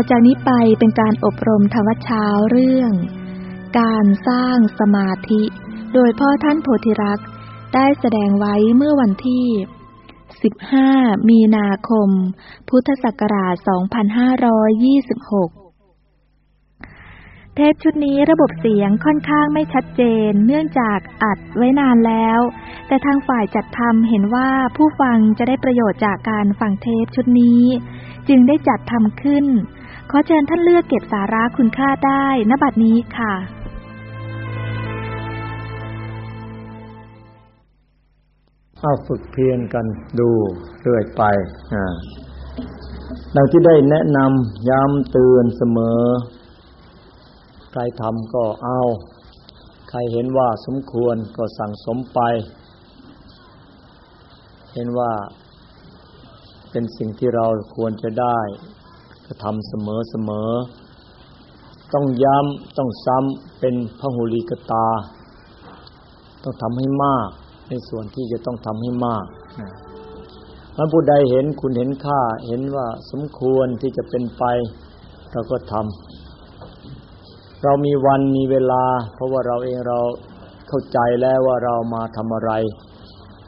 ต่อจากนี้ไปเป็นการอบรมธรรมเช้าเรื่อง การสร้างสมาธิ โดยพ่อท่านโพธิรักษ์ได้แสดงไว้เมื่อวันที่ 15 มีนาคม พุทธศักราช 2526เทปชุดนี้ระบบเสียงค่อนข้างไม่ชัดเจน เนื่องจากอัดไว้นานแล้ว แต่ทางฝ่ายจัดทำเห็นว่าผู้ฟังจะได้ประโยชน์จากการฟังเทปชุดนี้ จึงได้จัดทำขึ้น ขอเชิญท่านเลือกเก็บสาระคุณค่าได้ณบัดนี้ค่ะ เอาฝึกเพียรกันดูเรื่อยไปดังที่ได้แนะนำย้ำเตือนเสมอ ใครทำก็เอา ใครเห็นว่าสมควรก็สั่งสมไป เห็นว่าเป็นสิ่งที่เราควรจะได้ ทำเสมอเสมอ ต้องย้ำต้องซ้ำเป็นพหุลีกตา ต้องทำให้มาก ในส่วนที่จะต้องทำให้มากนะมันผู้ใดเห็นคุณเห็นค่าเห็นว่าสมควรที่จะเป็นไป เราก็ทำเรามีวันมีเวลา เพราะว่าเราเองเราเข้าใจแล้วว่าเรามาทำอะไร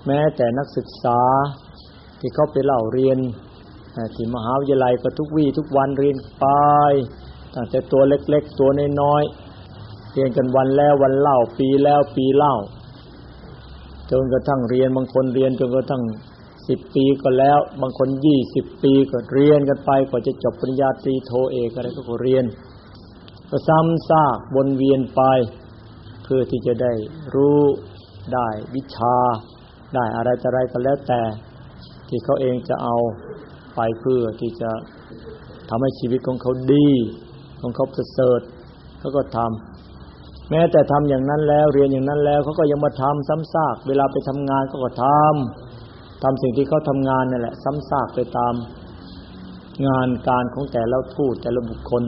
แม้แต่นักศึกษาที่เขาไปเล่าเรียน ที่มหาวิทยาลัยก็ทุกวี่ทุกวันเรียนไปตั้งแต่ตัวเล็ก ๆ ตัวน้อยๆเรียนกันวันแล้ววันเล่าปีแล้วปีเล่าจนกระทั่งเรียนบางคนเรียนจนกระทั่งสิบปีก็แล้ว บางคนยี่สิบปีก็เรียนกันไปกว่าจะจบปริญญาตรีโทเอกอะไรก็เรียน ก็ซ้ำซากวนเวียนไป เพื่อที่จะได้รู้ได้วิชา ได้อะไรจะอะไรก็แล้วแต่ ที่เขาเองจะเอา ไปเพื่อที่จะทำให้ชีวิตของเขาดี ของเขาประเสริฐเขาก็ทำแม้แต่ทำอย่างนั้นแล้วเรียนอย่างนั้นแล้วเขาก็ยังมาทำซ้ำซากเวลาไปทำงานก็ก็ทำทำสิ่งที่เขาทำงานนั่นแหละ ซ้ำซากไปตามงานการของแต่ละทูตแต่ละบุคคล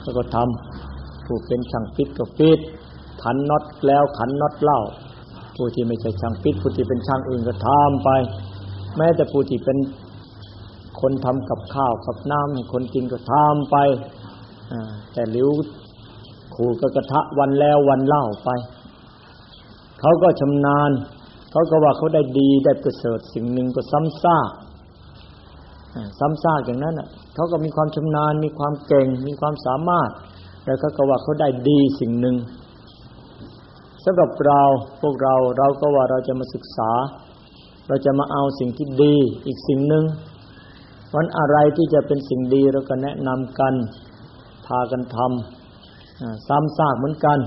เขาก็ทำผู้เป็นช่างฟิตก็ฟิตขันน็อตแล้วขันน็อตเล่า ผู้ที่ไม่ใช่ช่างฟิตผู้ที่เป็นช่างอื่นก็ทำไป แม้แต่ผู้ที่เป็น คนทำกับข้าวกับน้ำให้คนกินก็ทำไปแต่หลิวขูดกระทะวันแล้ววันเล่าไป เขาก็ชำนาญ เขาก็ว่าเขาได้ดีได้ประเสริฐสิ่งหนึ่งก็ซ้ำซากซ้ำซากอย่างนั้นอะเขาก็มีความชำนาญ มีความเก่ง มีความสามารถ แล้วเขาก็ว่าเขาได้ดีสิ่งหนึ่งสำหรับเราพวกเราเราก็ว่าเราจะมาศึกษา เราจะมาเอาสิ่งที่ดีอีกสิ่งหนึ่ง วันอะไรที่จะเป็นสิ่งดีเราก็แนะนำกันพากันทำซ้ำซากเหมือนกัน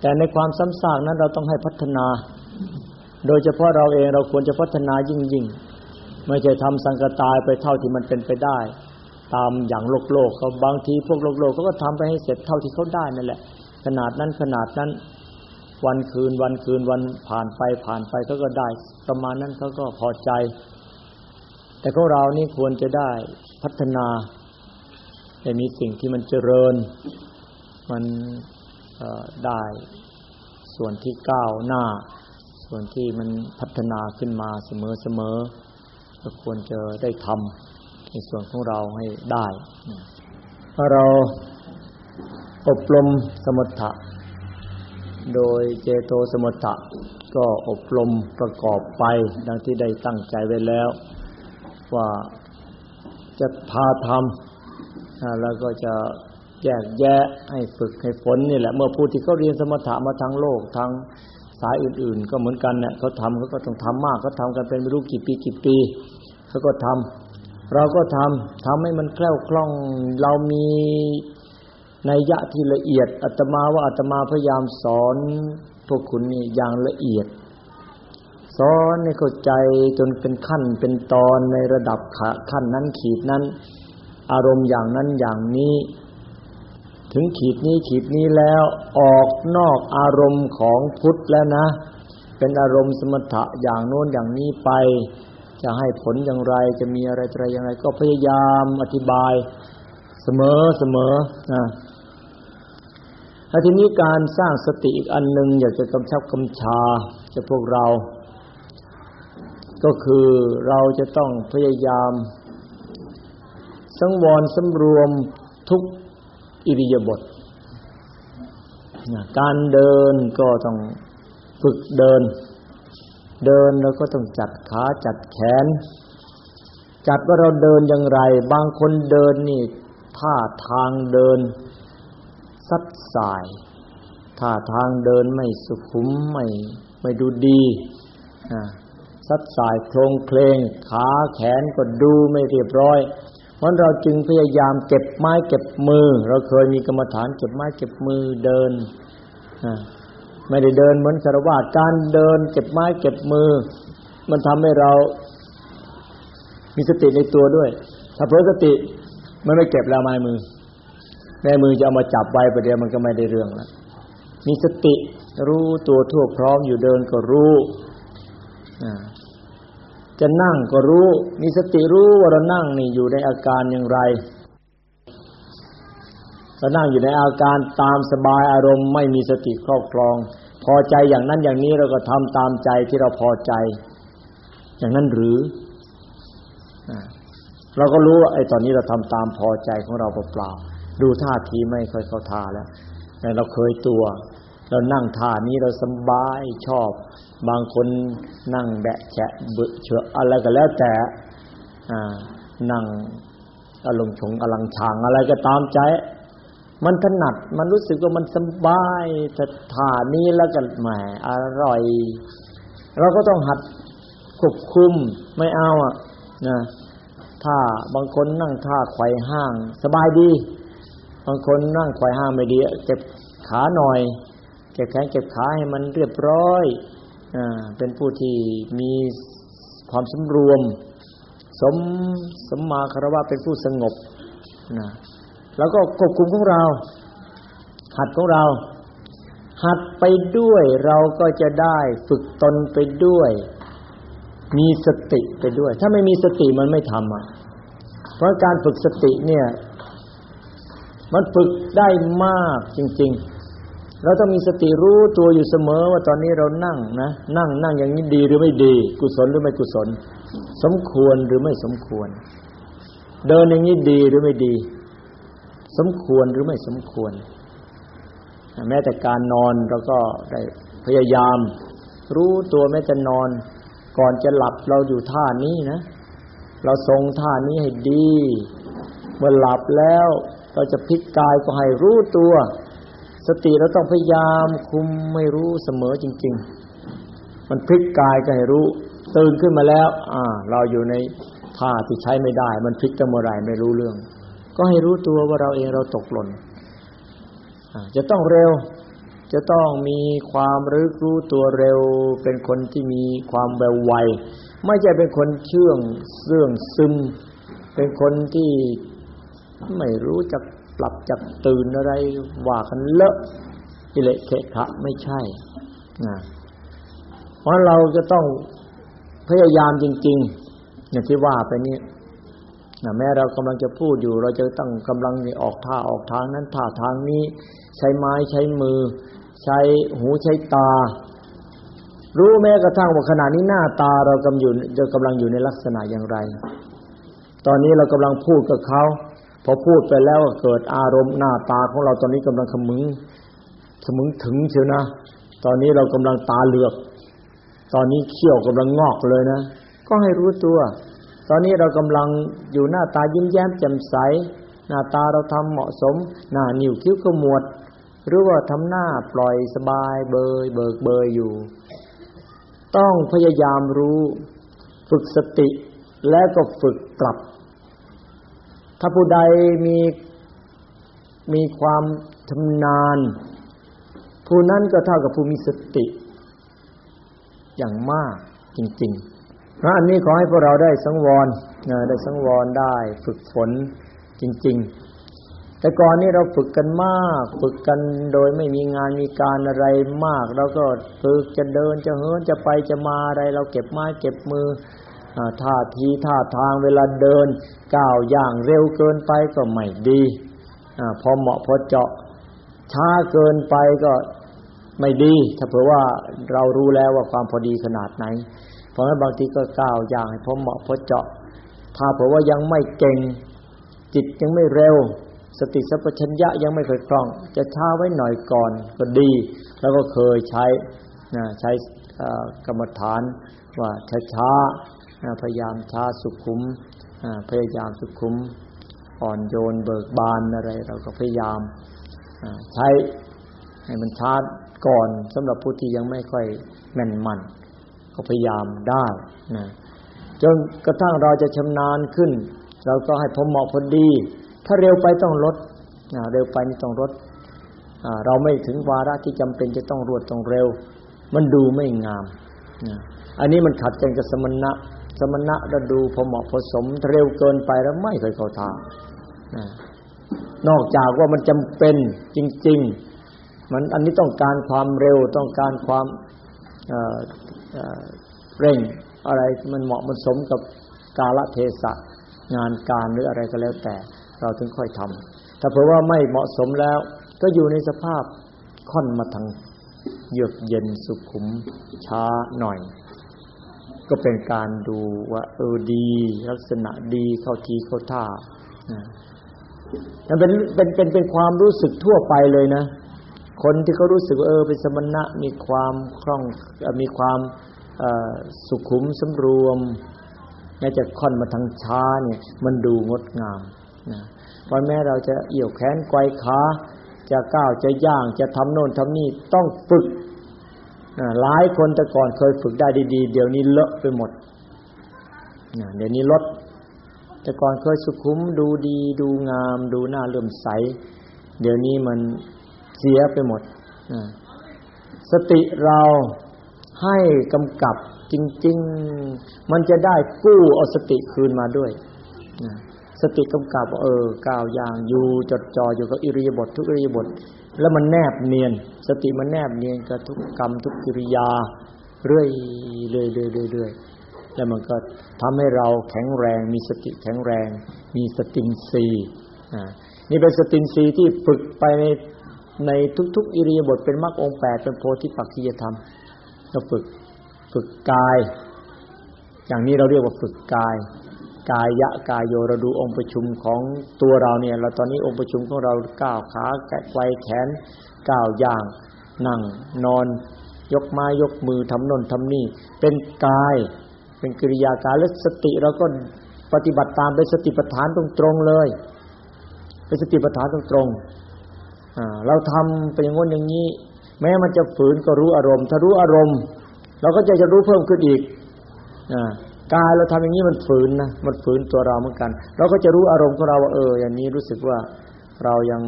แต่ในความซ้ำซากนั้นเราต้องให้พัฒนา โดยเฉพาะเราเองเราควรจะพัฒนายิ่งยิ่งไม่ใช่ทำสังกตายไปเท่าที่มันเป็นไปได้ ตามอย่างโลกโลกเขาบางทีพวกโลกโลกเขาก็ทำไปให้เสร็จเท่าที่เขาได้นั่นแหละ ขนาดนั้นขนาดนั้นวันคืนวันคืนวันผ่านไปผ่านไปเขาก็ได้ ประมาณนั้นเขาก็พอใจ แต่พวกเรานี่ควรจะได้พัฒนาแต่มีสิ่งที่มันเจริญ มันได้ส่วนที่ก้าวหน้า ส่วนที่มันพัฒนาขึ้นมาเสมอๆก็ควรจะได้ทำในส่วนของเราให้ได้ถ้าเราอบรมสมถะ โดยเจโตสมถะก็อบรมประกอบไปดังที่ได้ตั้งใจไว้แล้ว ว่าจะพาทำแล้วก็จะแยกแยะให้ฝึกให้ฝนนี่แหละ เมื่อผู้ที่เขาเรียนสมถะมาทางโลกทางสายอื่น ๆ ก็เหมือนกันเนี่ยเขาทำเขาก็ต้องทำมากเขาทากันเป็นไม่รู้กี่ปีกี่ปีเขาก็ทำเราก็ทำทำให้มันแคล่วคล่อง เรามีในยะที่ละเอียดอาตมาว่าอาตมาพยายามสอนพวกคุณนี่อย่างละเอียด สอนให้เข้าใจจนเป็นขั้นเป็นตอนในระดับขั้นนั้นขีดนั้น อารมณ์อย่างนั้นอย่างนี้ ถึงขีดนี้ขีดนี้แล้วออกนอกอารมณ์ของพุทธแล้วนะ เป็นอารมณ์สมถะอย่างโน้นอย่างนี้ไป จะให้ผลอย่างไรจะมีอะไรอะไรอย่างไรก็พยายามอธิบายเสมอเสมอนะแลทีนี้การสร้างสติอีกอันหนึ่งอยากจะกำชับกำชาจะพวกเรา ก็คือเราจะต้องพยายาม สังวรสำรวมทุกอิริยาบถการเดินก็ต้องฝึกเดิน เดินแล้วก็ต้องจัดขาจัดแขน จัดว่าเราเดินอย่างไร บางคนเดินนี่ท่าทางเดินซัดสายท่าทางเดินไม่สุขุมไม่ไม่ดูดี ซัดสายโครงเคลงขาแขนก็ดูไม่เรียบร้อย เพราะเราจึงพยายามเก็บไม้เก็บมือ เราเคยมีกรรมฐานเก็บไม้เก็บมือเดินไม่ได้เดินเหมือนสารวาสการเดินเก็บไม้เก็บมือ มันทำให้เรามีสติในตัวด้วย ถ้าเพิ่สติมันไม่เก็บแล้วไม้มือแม่มือจะเอามาจับไว้ประเดี๋ยวมันก็ไม่ได้เรื่องแล้วมีสติรู้ตัวทั่วพร้อมอยู่เดินก็รู้ จะนั่งก็รู้ มีสติรู้ว่าเรานั่งนี่อยู่ในอาการอย่างไรเรานั่งอยู่ในอาการตามสบายอารมณ์ไม่มีสติครอบครอง พอใจอย่างนั้นอย่างนี้เราก็ทำตามใจที่เราพอใจ อย่างนั้นหรือเราก็รู้ว่าไอ้ตอนนี้เราทำตามพอใจของเราเปล่าดูท่าทีไม่ค่อยเข้าท่าแล้วแต่เราเคยตัว เรานั่งท่านี้เราสบายชอบ บางคนนั่งแบะแฉะเบื่อเฉอะอะไรก็แล้วแต่นั่งอารมณ์ชงอลังชางอะไรก็ตามใจ มันถนัดมันรู้สึกว่ามันสบายแต่ท่านี้แล้วกันแหมอร่อย เราก็ต้องหัดควบคุมไม่เอาอะนะถ้าบางคนนั่งท่าไขว่ห้าง สบายดี บางคนนั่งควายห้างไม่ดีเก็บขาหน่อย เก็บแขนเก็บขาให้มันเรียบร้อยอเป็นผู้ที่มีความสมรวม สมสมมาคารวะเป็นผู้สงบนะแล้วก็ควบคุมของเรา หัดของเรา หัดไปด้วยเราก็จะได้ฝึกตนไปด้วย มีสติไปด้วย ถ้าไม่มีสติมันไม่ทำอะ เพราะการฝึกสติเนี่ย มันฝึกได้มากจริง ๆ เราต้องมีสติรู้ตัวอยู่เสมอว่าตอนนี้เรานั่งนะ นั่งนั่งอย่างนี้ดีหรือไม่ดี กุศลหรือไม่กุศล สมควรหรือไม่สมควร เดินอย่างนี้ดีหรือไม่ดี สมควรหรือไม่สมควร แม้แต่การนอนเราก็ได้พยายาม รู้ตัวแม้จะนอน ก่อนจะหลับเราอยู่ท่านี้นะ เราทรงท่านี้ให้ดี เมื่อหลับแล้วเราจะพลิกกายก็ให้รู้ตัว สติเราต้องพยายามคุมไม่รู้เสมอจริง ๆ มันพลิกกายก็ให้รู้ ตื่นขึ้นมาแล้ว อ่า เราอยู่ในท่าที่ใช้ไม่ได้ มันพลิกกันเมื่อไรไม่รู้เรื่อง ก็ให้รู้ตัวว่าเราเองเราตกหล่นจะต้องเร็ว จะต้องมีความรึกรู้ตัวเร็ว เป็นคนที่มีความแววไวไม่ใช่เป็นคนเชื่องเสื่องซึม เป็นคนที่ไม่รู้จัก ปรับจักตื่นอะไรว่ากันเลอะกิเลสเขะไม่ใช่นะเพราะเราจะต้องพยายามจริง ๆ อย่างที่ว่าไปนี้นะแม้เรากำลังจะพูดอยู่ เราจะต้องกำลังออกท่าออกทางนั้นท่าทางนี้ ใช้ไม้ใช้มือ ใช้หูใช้ตา รู้แม้กระทั่งว่าขณะนี้หน้าตาเรากำอยู่จะกำลังอยู่ในลักษณะอย่างไร ตอนนี้เรากำลังพูดกับเขา พอพูดไปแล้วเกิดอารมณ์หน้าตาของเราตอนนี้กำลังขมึงขมึงถึงเชียวนะ ตอนนี้เรากำลังตาเหลือก ตอนนี้เขี้ยวกำลังงอกเลยนะ ก็ให้รู้ตัว ตอนนี้เรากำลังอยู่หน้าตายิ้มแย้มแจ่มใส หน้าตาเราทำเหมาะสม หน้านิ้วคิ้วขมวด หรือว่าทำหน้าปล่อยสบายเบยเบิกเบยอยู่ ต้องพยายามรู้ ฝึกสติและก็ฝึกปรับ ถ้าผู้ใดมีมีความชำนาญผู้นั้นก็เท่ากับผู้มีสติ อย่างมากจริงๆเพราะอันนี้ขอให้พวกเราได้สังวรได้สังวรได้ฝึกฝนจริง ๆ แต่ก่อนนี้เราฝึกกันมาก ฝึกกันโดยไม่มีงานมีการอะไรมากเราก็ฝึกจะเดินจะเหินจะไปจะมาอะไร เราเก็บไม้เก็บมือ ท่าทีท่าทางเวลาเดินก้าวอย่างเร็วเกินไปก็ไม่ดีอพอเหมาะพอเจาะช้าเกินไปก็ไม่ดี ถ้าเผื่อว่าเรารู้แล้วว่าความพอดีขนาดไหน เพราะฉะนั้นบางทีก็ก้าวอย่างให้พอเหมาะพอเจาะ ถ้าเผื่อว่ายังไม่เก่ง จิตยังไม่เร็ว สติสัพพัญญะยังไม่เคยคล่อง จะช้าไว้หน่อยก่อนก็ดี แล้วก็เคยใช้นะใช้กรรมฐานว่าช้าๆ พยายามช้าสุขุมพยายามสุขุมอ่อนโยนเบิกบานอะไร เราก็พยายามใช้ให้มันช้าก่อนสำหรับผู้ที่ยังไม่ค่อยแม่นมัน ก็พยายามได้นะจนกระทั่งเราจะชำนาญขึ้น เราก็ให้พอเหมาะพอดี ถ้าเร็วไปต้องลดเร็วไปนี่ต้องลดเราไม่ถึงวาระที่จำเป็นจะต้องรวดต้องเร็ว มันดูไม่งามอันนี้มันขัดกันกับสมณะ สมณะราดูพอเหมาะพอสมเร็วเกินไปแล้วไม่เคยเข้าทางนอกจากว่ามันจำเป็นจริง ๆ มันอันนี้ต้องการความเร็วต้องการความเร่งอะไรมันเหมาะมันสมกับกาลเทศะงานการหรืออะไรก็แล้วแต่ เราถึงค่อยทำถ้าเผื่อว่าไม่เหมาะสมแล้ว ก็อยู่ในสภาพค่อนมาทางเยือกเย็นสุขุมช้าหน่อย ก็เป็นการดูว่า เออดี ลักษณะดีเข้าทีเข้าท่านั่นเป็นเป็นเป็นเป็นความรู้สึกทั่วไปเลยนะ คนที่เขารู้สึกเออเป็นสมณะมีความคล่องมีความสุขุมสำรวมแม้จะค่อนมาทางช้าเนี่ย มันดูงดงามนะพราะแม้เราจะเอี่ยวแขนไกวขาจะก้าวจะย่างจะทำโน่นทำนี่ต้องฝึก หลายคนแต่ก่อนเคยฝึกได้ดีๆ เดี๋ยวนี้เลอะไปหมดเดี๋ยวนี้ลด แต่ก่อนเคยสุขุมดูดีดูงาม ดูหน้าเลื่อมใส เดี๋ยวนี้มันเสียไปหมดสติเราให้กำกับจริง ๆ มันจะได้กู้เอาสติคืนมาด้วยสติกำกับเออก้าวอย่างอยู่จดจ่ออยู่กับอิริยาบถทุกอิริยาบถ แล้วมันแนบเนียน สติมันแนบเนียนกับทุกกรรมทุกกิริยา เรื่อยเรื่อยเรื่อยเรื่อยแล้วมันก็ทำให้เราแข็งแรง มีสติแข็งแรง มีสตินรีอ่านี่เป็นสตินรีที่ฝึกไปในในทุก ๆ อิริยาบถเป็นมรรคองแปดเป็นโพธิปักขิยธรรมก็ฝึกฝึกกาย อย่างนี้เราเรียกว่าฝึกกาย กายะกายโยเราดูองค์ประชุมของตัวเราเนี่ยเราตอนนี้องค์ประชุมของเราก้าวขาแกะไกวแขนก้าวย่าง นั่งนอน ยกไม้ยกมือทำนนทำนี่ เป็นกายเป็นกิริยากายและสติเราก็ปฏิบัติตามเป็นสติปัฏฐานตรงๆเลยเป็นสติปัฏฐานตรงๆเราทำเป็นอย่างง้นอย่างนี้ แม้มันจะฝืนก็รู้อารมณ์ ถ้ารู้อารมณ์ เราก็จะจะรู้เพิ่มขึ้นอีก กายเราทำอย่างนี้มันฝืนนะมันฝืนตัวเราเหมือนกัน เราก็จะรู้อารมณ์ของเราว่าเออ อย่างนี้รู้สึกว่าเรายัง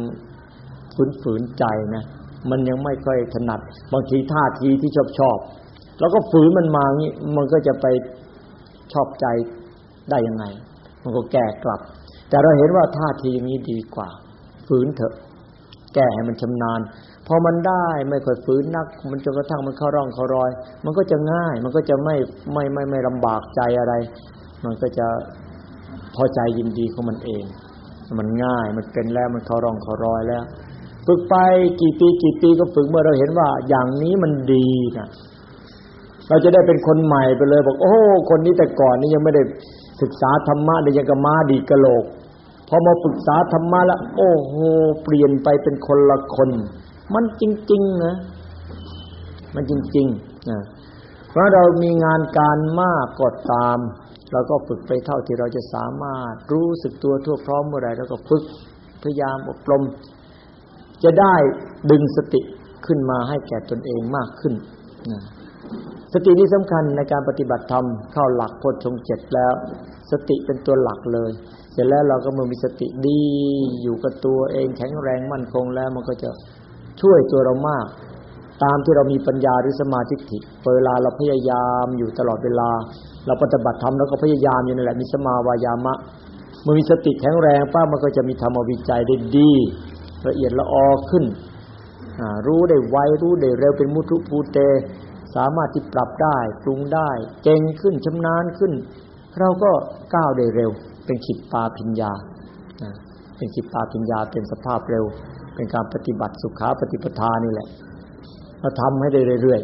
ฝืนฝืนใจนะมันยังไม่ค่อยถนัด บางทีท่าทีที่ชอบชอบเราก็ฝืนมันมางี้มันก็จะไปชอบใจได้ยังไง มันก็แก้กลับ แต่เราเห็นว่าท่าทีอย่างนี้ดีกว่า ฝืนเถอะ แก้ให้มันชำนาญ พอมันได้ไม่ค่อยฝืนนัก มันจนกระทั่งมันเข้าร่องเข้ารอย มันก็จะง่าย มันก็จะไม่ไม่ไม่ไม่ลำบากใจอะไร มันก็จะพอใจยินดีของมันเอง มันง่าย มันเป็นแล้วมันเข้าร่องเข้ารอยแล้วฝึกไปกี่ปีกี่ปีก็ฝึกเมื่อเราเห็นว่า อย่างนี้มันดีนะเราจะได้เป็นคนใหม่ไปเลยบอกโอ้คนนี้แต่ก่อนนี้ยังไม่ได้ศึกษาธรรมะเดี๋ยวยังกระมาดีกระโหลกพอมาฝึกษาธรรมะแล้วโอ้โหเปลี่ยนไปเป็นคนละคน มันจริงๆนะมันจริงๆนะเพราะเรามีงานการมากก็ตาม เราก็ฝึกไปเท่าที่เราจะสามารถรู้สึกตัวทั่วพร้อมเมื่อไรเราก็ฝึกพยายามอบรม จะได้ดึงสติขึ้นมาให้แก่ตนเองมากขึ้นนะสติที่สำคัญในการปฏิบัติธรรมเข้าหลักพชงเจ็ดแล้ว สติเป็นตัวหลักเลย เสร็จแล้วเราก็มือมีสติดีอยู่กับตัวเองแข็งแรงมั่นคงแล้วมันก็จะ ช่วยตัวเรามาก ตามที่เรามีปัญญาหรือสมาธิิเวลาเราพยายามอยู่ตลอดเวลา เราปฏิบัติธรรมแล้วก็พยายามอยู่นั่นแหละมีสมาวายามะเมื่อมีสติแข็งแรงป้ามันก็จะมีธรรมวิจัยได้ดี ละเอียดละออขึ้นรู้ได้ไวรู้ได้เร็วเป็นมุทุภูเต สามารถที่ปรับได้ปรุงได้เก่งขึ้นชำนาญขึ้น เราก็ก้าวได้เร็ว เป็นขิดปาพิญญาเป็นขิดปาพิญญาเป็นสภาพเร็ว เป็นการปฏิบัติสุขาปฏิปทานี่แหละเราทำให้ได้เรื่อย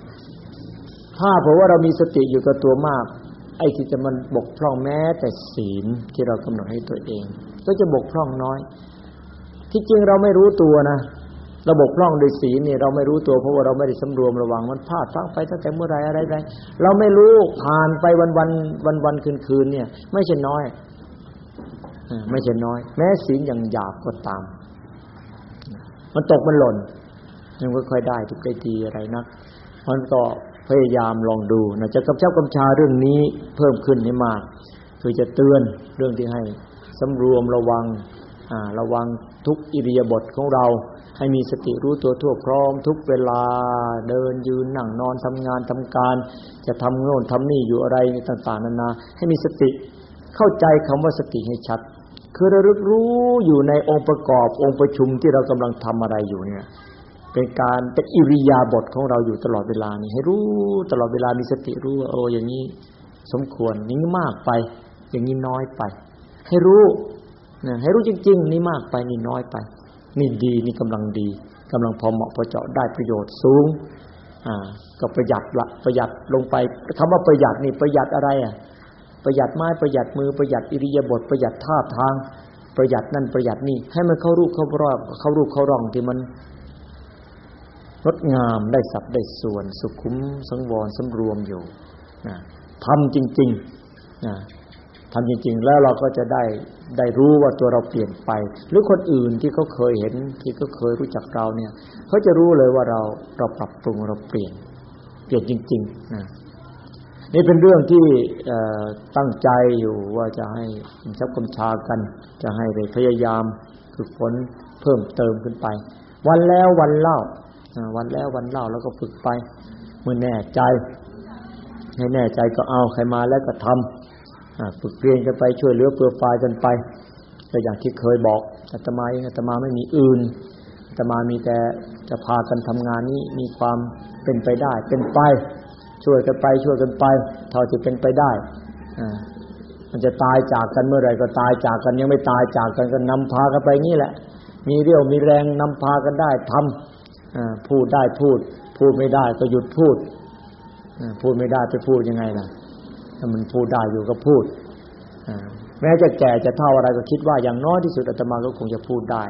ๆถ้าเพราะว่าเรามีสติอยู่กับตัวมาก ไอ้ที่จะมันบกพร่องแม้แต่ศีลที่เรากำหนดให้ตัวเอง ก็จะบกพร่องน้อย ที่จริงเราไม่รู้ตัวนะระบบร่องโดยสีลเนี่ยเราไม่รู้ตัวเพราะว่าเราไม่ได้สำรวมระวังมันพลาดพังไปตั้งแต่เมื่อไรอะไรไรเราไม่รู้ผ่านไปวันวันวันวันคืนคืนเนี่ย ไม่ใช่น้อยไม่ใช่น้อย แม้ศีลอย่างหยาบก็ตาม มันตกมันหล่นยังไม่ค่อยได้ทุกได้ดีอะไรนักมันก็พยายามลองดูนะจะกำชับกำชาเรื่องนี้เพิ่มขึ้นให้มาก คือจะเตือนเรื่องที่ให้สำรวมระวังระวังทุกอิริยาบถของเรา ให้มีสติรู้ตัวทั่วพร้อม ทุกเวลาเดินยืนนั่งนอนทำงานทำการ จะทำโน่นทำนี่อยู่อะไรต่าง ๆนานาให้มีสติเข้าใจคำว่าสติให้ชัด คือระลึกรู้อยู่ในองค์ประกอบองค์ประชุมที่เรากำลังทำอะไรอยู่เนี่ย เป็นการเป็นอิริยาบถของเราอยู่ตลอดเวลานี่ให้รู้ตลอดเวลามีสติรู้ว่าโอ้อย่างนี้สมควรนี้มากไป อย่างนี้น้อยไป ให้รู้นะให้รู้จริง ๆ นี่มากไปนี่น้อยไป นี่ดีนี่กำลังดีกำลังพอเหมาะพอเจาะได้ประโยชน์สูงอ่าก็ประหยัดละประหยัดลงไปคำว่าประหยัดนี่ประหยัดอะไรอะ ประหยัดไม้ประหยัดมือประหยัดอิริยาบถประหยัดท่าทาง ประหยัดนั่นประหยัดนี่ให้มันเข้ารูปเข้ารอบเข้ารูปเข้าร่องที่มันงดงามได้สับได้ส่วน สุขุมสังวรสำรวมอยู่นะทำจริงๆนะทำจริง ๆ แล้วเราก็จะได้ได้รู้ว่าตัวเราเปลี่ยนไป หรือคนอื่นที่เขาเคยเห็นที่เขาเคยรู้จักเราเนี่ยเขาจะรู้เลยว่าเราเราปรับปรุงเราเปลี่ยน เปลี่ยนจริง ๆ นะ นี่เป็นเรื่องที่ตั้งใจอยู่ว่าจะให้ชับกำชากัน จะให้ได้พยายามฝึกฝนเพิ่มเติมขึ้นไป วันแล้ววันเล่าวันแล้ววันเล่าแล้วก็ฝึกไปเมื่อแน่ใจ ให้แน่ใจก็เอาใครมาแล้วก็ทำฝึกเรียนกันไปช่วยเหลือเปื้อฟายกันไปก็อย่างที่เคยบอกอาตมาเองอาตมาไม่มีอื่นอาตมามีแต่จะพากันทำงานนี้มีความเป็นไปได้เป็นไป ช่วยกันไปช่วยกันไป เท่าที่เป็นไปได้มันจะตายจากกันเมื่อไหร่ก็ตายจากกันยังไม่ตายจากกันก็นำพากันไปงี้แหละ มีเรี่ยวมีแรงนำพากันได้ทำพูดได้พูด พูดไม่ได้ก็หยุดพูดพูดไม่ได้ไปพูดยังไงล่ะถ้ามันพูดได้อยู่ก็พูดแม้จะแก่จะเท่าอะไรก็คิดว่าอย่างน้อยที่สุดอาตมาก็คงจะพูดได้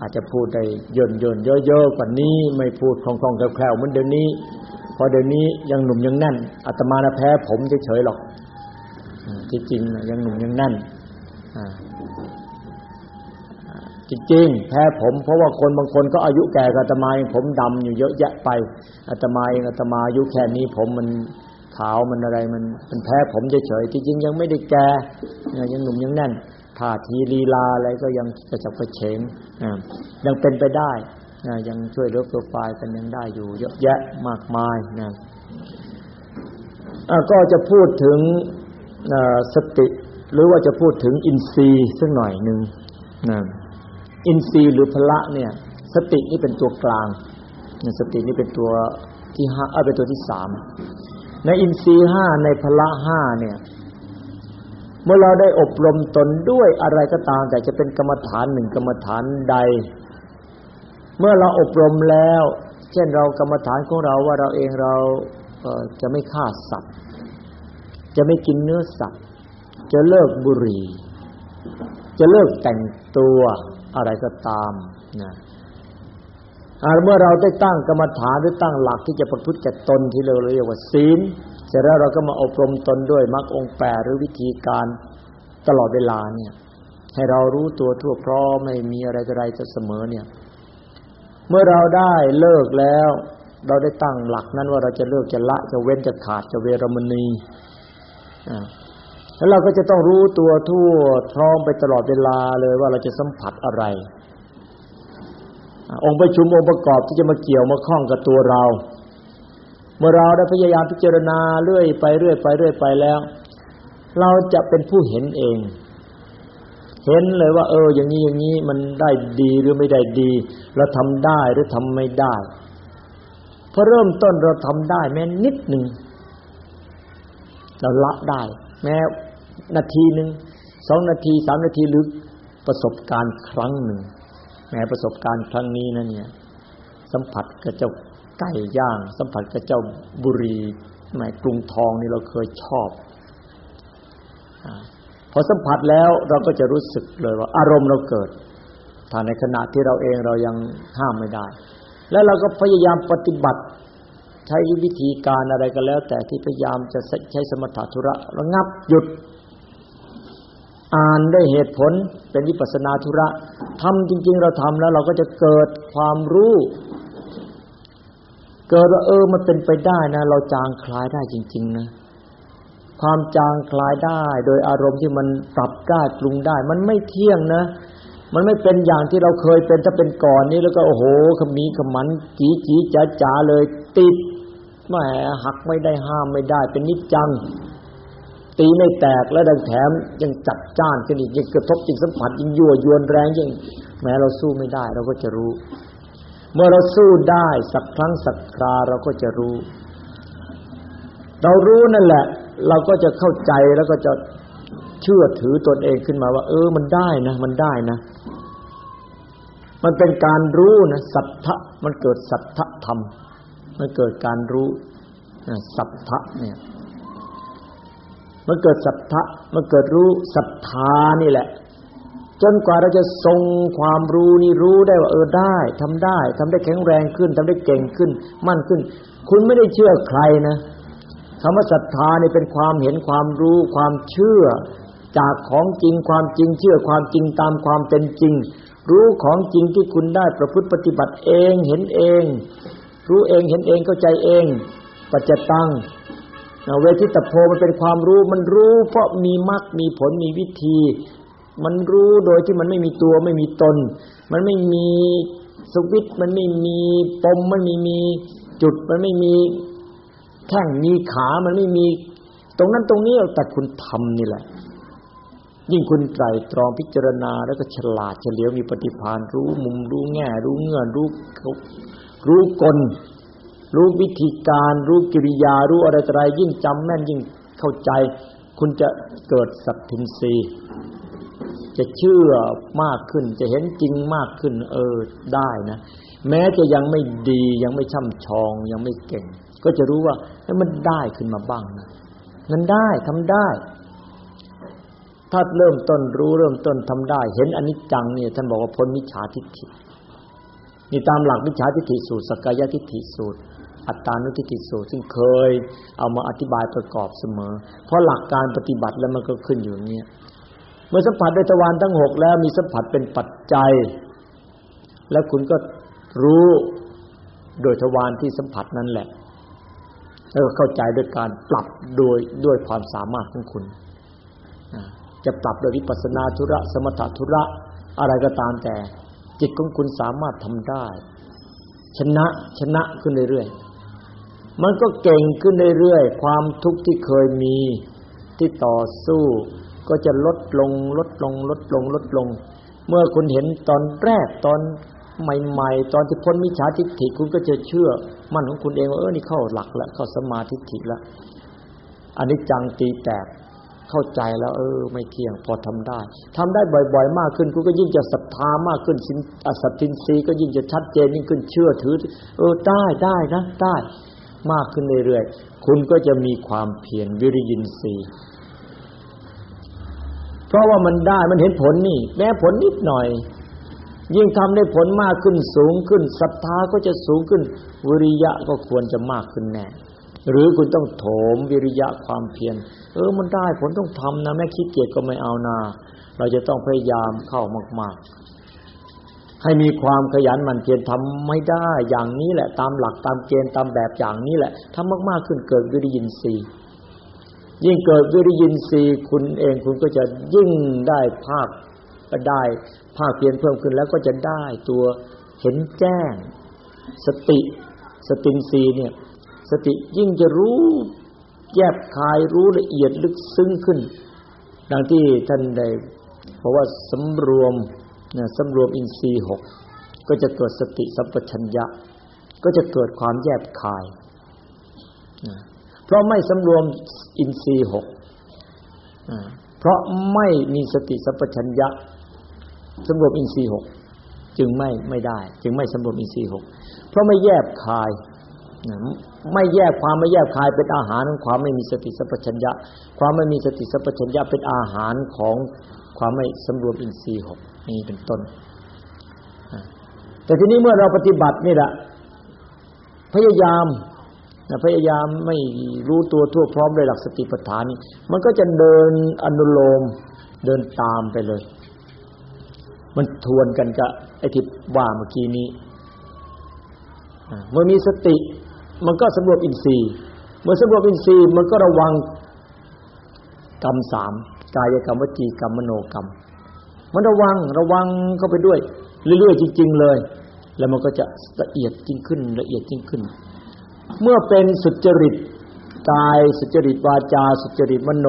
อาจจะพูดได้ยินยินเยอะๆกว่านี้ ไม่พูดคล่องๆแคล่วๆเหมือนเดี๋ยวนี้ พอเดี๋ยวนี้ยังหนุ่มยังแน่นอาตมานะแพ้ผมเฉยๆหรอกที่จริงยังหนุ่มยังแน่นจริงๆแพ้ผมเพราะว่าคนบางคนก็อายุแก่กับอาตมาเองผมดำอยู่เยอะแยะไปอาตมาเองอาตมาอายุแค่นี้ผมมันขาวมันอะไรมันมันแพ้ผมเฉยๆที่จริงยังไม่ได้แก่ยังหนุ่มยังแน่นท่าทีลีลาอะไรก็ยังกระฉับกระเฉงยังเป็นไปได้ ยังช่วยเหลือโปรไฟล์กันยังได้อยู่ เยอะแยะมากมายนะก็จะพูดถึงสติ หรือว่าจะพูดถึงอินทรีย์สักหน่อยหนึ่งนะอินทรีย์หรือพละเนี่ย สตินี่เป็นตัวกลางสตินี่เป็นตัวที่ห้าเออเป็นตัวที่สามในอินทรีย์ห้าในพละห้าเนี่ย เมื่อเราได้อบรมตนด้วยอะไรก็ตาม แต่จะเป็นกรรมฐานหนึ่งกรรมฐานใด เมื่อเราอบรมแล้ว เช่นเรากรรมฐานของเราว่าเราเองเราจะไม่ฆ่าสัตว์ จะไม่กินเนื้อสัตว์ จะเลิกบุหรี่ จะเลิกแต่งตัวอะไรก็ตามนะเมื่อเราได้ตั้งกรรมฐานหรือตั้งหลักที่จะประพฤติจัดตนที่เราเรียกว่าศีลเสร็จแล้วเราก็มาอบรมตนด้วยมรรคองแปรหรือวิธีการตลอดเวลาเนี่ย ให้เรารู้ตัวทั่วพร้อมไม่มีอะไรอะไรจะเสมอเนี่ย เมื่อเราได้เลิกแล้ว เราได้ตั้งหลักนั้นว่าเราจะเลิกจะละจะเว้นจะขาดจะเวรมณีแล้วเราก็จะต้องรู้ตัวทั่วพร้อมไปตลอดเวลาเลยว่าเราจะสัมผัสอะไรองค์ประชุมองค์ประกอบที่จะมาเกี่ยวมาคล้องกับตัวเรา เมื่อเราได้พยายามพิจารณาเรื่อยไปเรื่อยไปเรื่อยไปแล้ว เราจะเป็นผู้เห็นเอง เห็นเลยว่า เออ อย่างนี้อย่างนี้มันได้ดีหรือไม่ได้ดี เราทำได้หรือทำไม่ได้พอเริ่มต้นเราทำได้ แม้นิดหนึ่งเราละได้ แม้นาทีหนึ่งสองนาทีสามนาทีหรือประสบการณ์ครั้งหนึ่ง แม้ประสบการณ์ครั้งนี้นั่นเนี่ย สัมผัสกับเจ้าไก่ย่าง สัมผัสกับเจ้าบุรีหมายกรุงทองนี่เราเคยชอบ พอสัมผัสแล้วเราก็จะรู้สึกเลยว่า อารมณ์เราเกิดถ้าในขณะที่เราเองเรายังห้ามไม่ได้ แล้วเราก็พยายามปฏิบัติ ใช้วิธีการอะไรก็แล้ว แต่ที่พยายามจะใช้สมถะธุระระงับหยุด อ่านได้เหตุผลเป็นวิปัสนาธุระทำจริง ๆ เราทำแล้วเราก็จะเกิดความรู้เกิดว่าเออมันเป็นไปได้นะ เราจางคลายได้จริง ๆ นะ ความจางคลายได้ โดยอารมณ์ที่มันปรับได้ปรุงได้ มันไม่เที่ยงนะ มันไม่เป็นอย่างที่เราเคยเป็นถ้าเป็นก่อนนี้แล้วก็โอ้โหขมีขมันจีจีจ๋าจ๋าเลย ติดแหมหักไม่ได้ห้ามไม่ได้ เป็นนิจจัง ตีไม่แตกแล้วดังแถมยังจัดจ้านขึ้นอีกยังกระทบจิตสัมผัสยิ่งยั่วยวนแรงยิ่งแม้เราสู้ไม่ได้ เราก็จะรู้ เมื่อเราสู้ได้สักครั้งสักคราเราก็จะรู้ เรารู้นั่นแหละ เราก็จะเข้าใจแล้วก็จะเชื่อถือตนเองขึ้นมาว่า เออ มันได้นะ มันได้นะ มันเป็นการรู้นะสัทธะมันเกิดสัทธะธรรม มันเกิดการรู้สัทธะเนี่ย มันเกิดสัทธะมันเกิดรู้ศรัทธานี่แหละ จนกว่าเราจะทรงความรู้นี่รู้ได้ว่า เออได้ทำได้ทำได้แข็งแรงขึ้นทำได้เก่งขึ้น มั่นขึ้น คุณไม่ได้เชื่อใครนะ คำว่าศรัทธานี่เป็นความเห็นความรู้ความเชื่อ จากของจริงความจริงเชื่อความจริงตามความเป็นจริง รู้ของจริงที่คุณได้ประพฤติปฏิบัติเองเห็นเอง รู้เองเห็นเองเข้าใจเอง ปัจจตังเวทิตโพมันเป็นความรู้มันรู้เพราะมีมรรคมีผลมีวิธี มันรู้โดยที่มันไม่มีตัวไม่มีตน มันไม่มีสวิตมันไม่มีปมมันไม่มีจุดมันไม่มี แข้งมีขามันไม่มี ตรงนั้นตรงนี้แต่คุณทำนี่แหละ ยิ่งคุณไตรตรองพิจารณาแล้วก็ฉลาดเฉลียวมีปฏิภาณรู้มุมรู้แง่ รู้เงื่อนรู้รู้กล รู้วิธีการ รู้กิริยา รู้อะไรอะไรยิ่งจำแม่นยิ่งเข้าใจ คุณจะเกิดสัตทินรีจะเชื่อมากขึ้น จะเห็นจริงมากขึ้น เออได้นะ แม้จะยังไม่ดียังไม่ช่ำชอง ยังไม่เก่ง ก็จะรู้ว่ามันได้ขึ้นมาบ้างนะมันได้ทำได้ ถ้าเริ่มต้นรู้เริ่มต้นทำได้ เห็นอนิจจังเนี่ยท่านบอกว่าพ้นมิจฉาทิฏฐินี่ตามหลักมิจฉาทิฏฐิสูตรสกายทิฏฐิสูตร อัตตานุทิฏฐิสูตรซึ่งเคย เอามาอธิบายประกอบเสมอ เพราะหลักการปฏิบัติแล้วมันก็ขึ้นอยู่อย่างนี้เมื่อสัมผัสด้วยทวารทั้งหกแล้วมีสัมผัสเป็นปัจจัย แล้วคุณก็รู้โดยทวารที่สัมผัสนั้นแหละ แล้วเข้าใจด้วยการปรับโดยด้วยความสามารถของคุณ จะปรับโดยวิปัสนาธุระ สมถะธุระอะไรก็ตามแต่ จิตของคุณสามารถทำได้ ชนะชนะขึ้นเรื่อยๆมันก็เก่งขึ้นเรื่อยๆความทุกข์ที่เคยมีที่ต่อสู้ก็จะลดลงลดลงลดลงลดลง เมื่อคุณเห็นตอนแรกตอน ใหม่ๆ ตอนที่พ้นมิจฉาทิฏฐิคุณก็จะเชื่อ มั่นของคุณเองว่าเออนี่เข้าหลักแล้วเข้าสมาธิฐิแล้วอันนี้จังตีแตกเข้าใจแล้ว เออ ไม่เที่ยงพอทำได้ทำได้บ่อย ๆ มากขึ้นคุณก็ยิ่งจะศรัทธามากขึ้นสินอสัตตินรีก็ยิ่งจะชัดเจนยิ่งขึ้นเชื่อถือ เออได้ได้นะได้ มากขึ้นเรื่อยๆคุณก็จะมีความเพียรวิริยินทรีย์เพราะว่ามันได้มันเห็นผลนี่ แม้ผลนิดหน่อย ยิ่งทำได้ผลมากขึ้นสูงขึ้นศรัทธาก็จะสูงขึ้น วิริยะก็ควรจะมากขึ้นแน่หรือคุณต้องโถมวิริยะความเพียรเออมันได้ผลต้องทำนะแม่ขี้เกียจก็ไม่เอานา เราจะต้องพยายามเข้ามากๆ ให้มีความขยันหมั่นเพียรทำไม่ได้อย่างนี้แหละ ตามหลักตามเกณฑ์ตามแบบอย่างนี้แหละทำมาก ๆขึ้นเกิดวิริยินทรีย์ยิ่งเกิดวิริยินทรีย์คุณเองคุณก็จะยิ่งได้ภาคก็ได้ ภาคเพียรเพิ่มขึ้นแล้วก็จะได้ตัวเห็นแจ้ง สติสตินรีเนี่ยสติยิ่งจะรู้แยบคายรู้ละเอียดลึกซึ้งขึ้น ดังที่ท่านได้เพราะว่าสำรวมนะสำรวมอินทรีย์หกก็จะเกิดสติสัพพัญญะ ก็จะเกิดความแยบคายนะเพราะไม่สำรวมอินทรีย์หกเพราะไม่มีสติสัพพัญญะ สำรวมอินทรีย์หกจึงไม่ไม่ได้ จึงไม่สำรวมอินทรีย์หกเพราะไม่แยบคายไม่แยกความไม่แยกคายเป็นอาหารของความไม่มีสติสัพพัญญะ ความไม่มีสติสัพพัญญะเป็นอาหารของความไม่สำรวมอินทรีย์หกนี่เป็นต้น แต่ทีนี้เมื่อเราปฏิบัตินี่แหละพยายามพยายามไม่รู้ตัวทั่วพร้อมด้วยหลักสติปัฏฐาน มันก็จะเดินอนุโลมเดินตามไปเลย มันทวนกันกับไอ้ที่ว่าเมื่อกี้นี้เมื่อมีสติมันก็สำรวจอินทรีย์ เมื่อสำรวจอินทรีย์มันก็ระวังกรรมสามกายกรรมวจีกรรมมโนกรรม มันระวังระวังเข้าไปด้วย เรื่อยๆจริง ๆ เลย แล้วมันก็จะละเอียดยิ่งขึ้นละเอียดยิ่งขึ้น เมื่อเป็นสุจริตกายสุจริตวาจา สุจริตมโน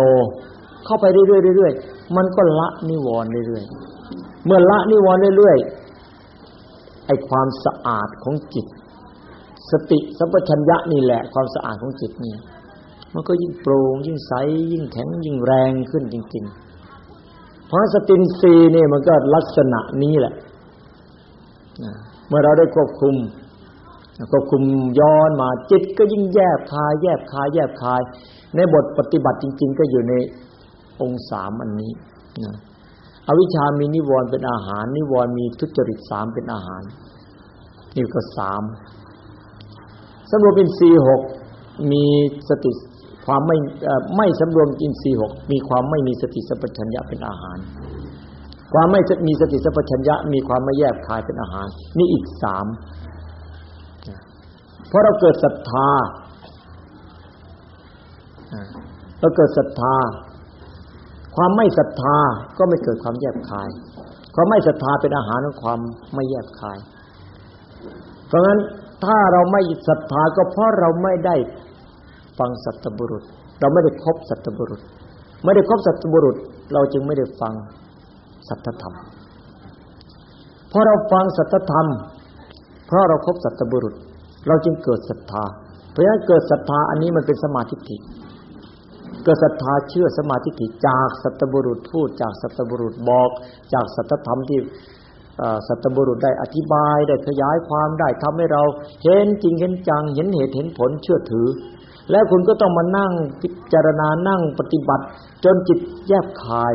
เข้าไปเรื่อยๆเรื่อยๆมันก็ละนิวรณ์เรื่อยๆ เมื่อละนิวรณ์เรื่อยๆไอความสะอาดของจิต สติสัมปชัญญะนี่แหละ ความสะอาดของจิตนี่มันก็ยิ่งโปร่งยิ่งใส ยิ่งแข็งยิ่งแรงขึ้นจริง ๆ เพราะสตินรีเนี่ยมันก็ลักษณะนี้แหละเมื่อเราได้ควบคุมควบคุมย้อนมาจิตก็ยิ่งแยบคาย แยบคาย แยบคาย ในบทปฏิบัติจริง ๆ ก็อยู่ในองค์สามอันนี้นะ อวิชามีนิวรณ์เป็นอาหาร นิวรณ์มีทุจริตสามเป็นอาหาร นี่ก็สามสมรวมเป็นสี่หกมีสติความไม่ไม่สำรวมอินทรีหกมีความไม่มีสติสัพพัญญะเป็นอาหาร ความไม่มีสติสัพพัญญะมีความไม่แยบคายเป็นอาหาร นี่อีกสามเพราะเราเกิดศรัทธาเราเกิดศรัทธา ความไม่ศรัทธาก็ไม่เกิดความแยบคาย ความไม่ศรัทธาเป็นอาหารของความไม่แยบคาย เพราะฉะนั้นถ้าเราไม่ศรัทธาก็เพราะเราไม่ได้ฟังสัตบุรุษ เราไม่ได้คบสัตบุรุษ ไม่ได้คบสัตบุรุษ เราจึงไม่ได้ฟังสัทธรรมพอเราฟังสัทธรรม เพราะเราคบสัตบุรุษ เราจึงเกิดศรัทธา เพราะฉะนั้นเกิดศรัทธาอันนี้มันเป็นสมาธิิเกิดศรัทธาเชื่อสมาธิิจากสัตบุรุษพูดจากสัตบุรุษบอก จากสัทธธรรมที่สัตบุรุษได้อธิบายได้ขยายความได้ทำให้เราเห็นจริงเห็นจัง เห็นเหตุเห็นผลเชื่อถือ แล้วคุณก็ต้องมานั่งพิจารณานั่งปฏิบัติ จนจิตแยบคาย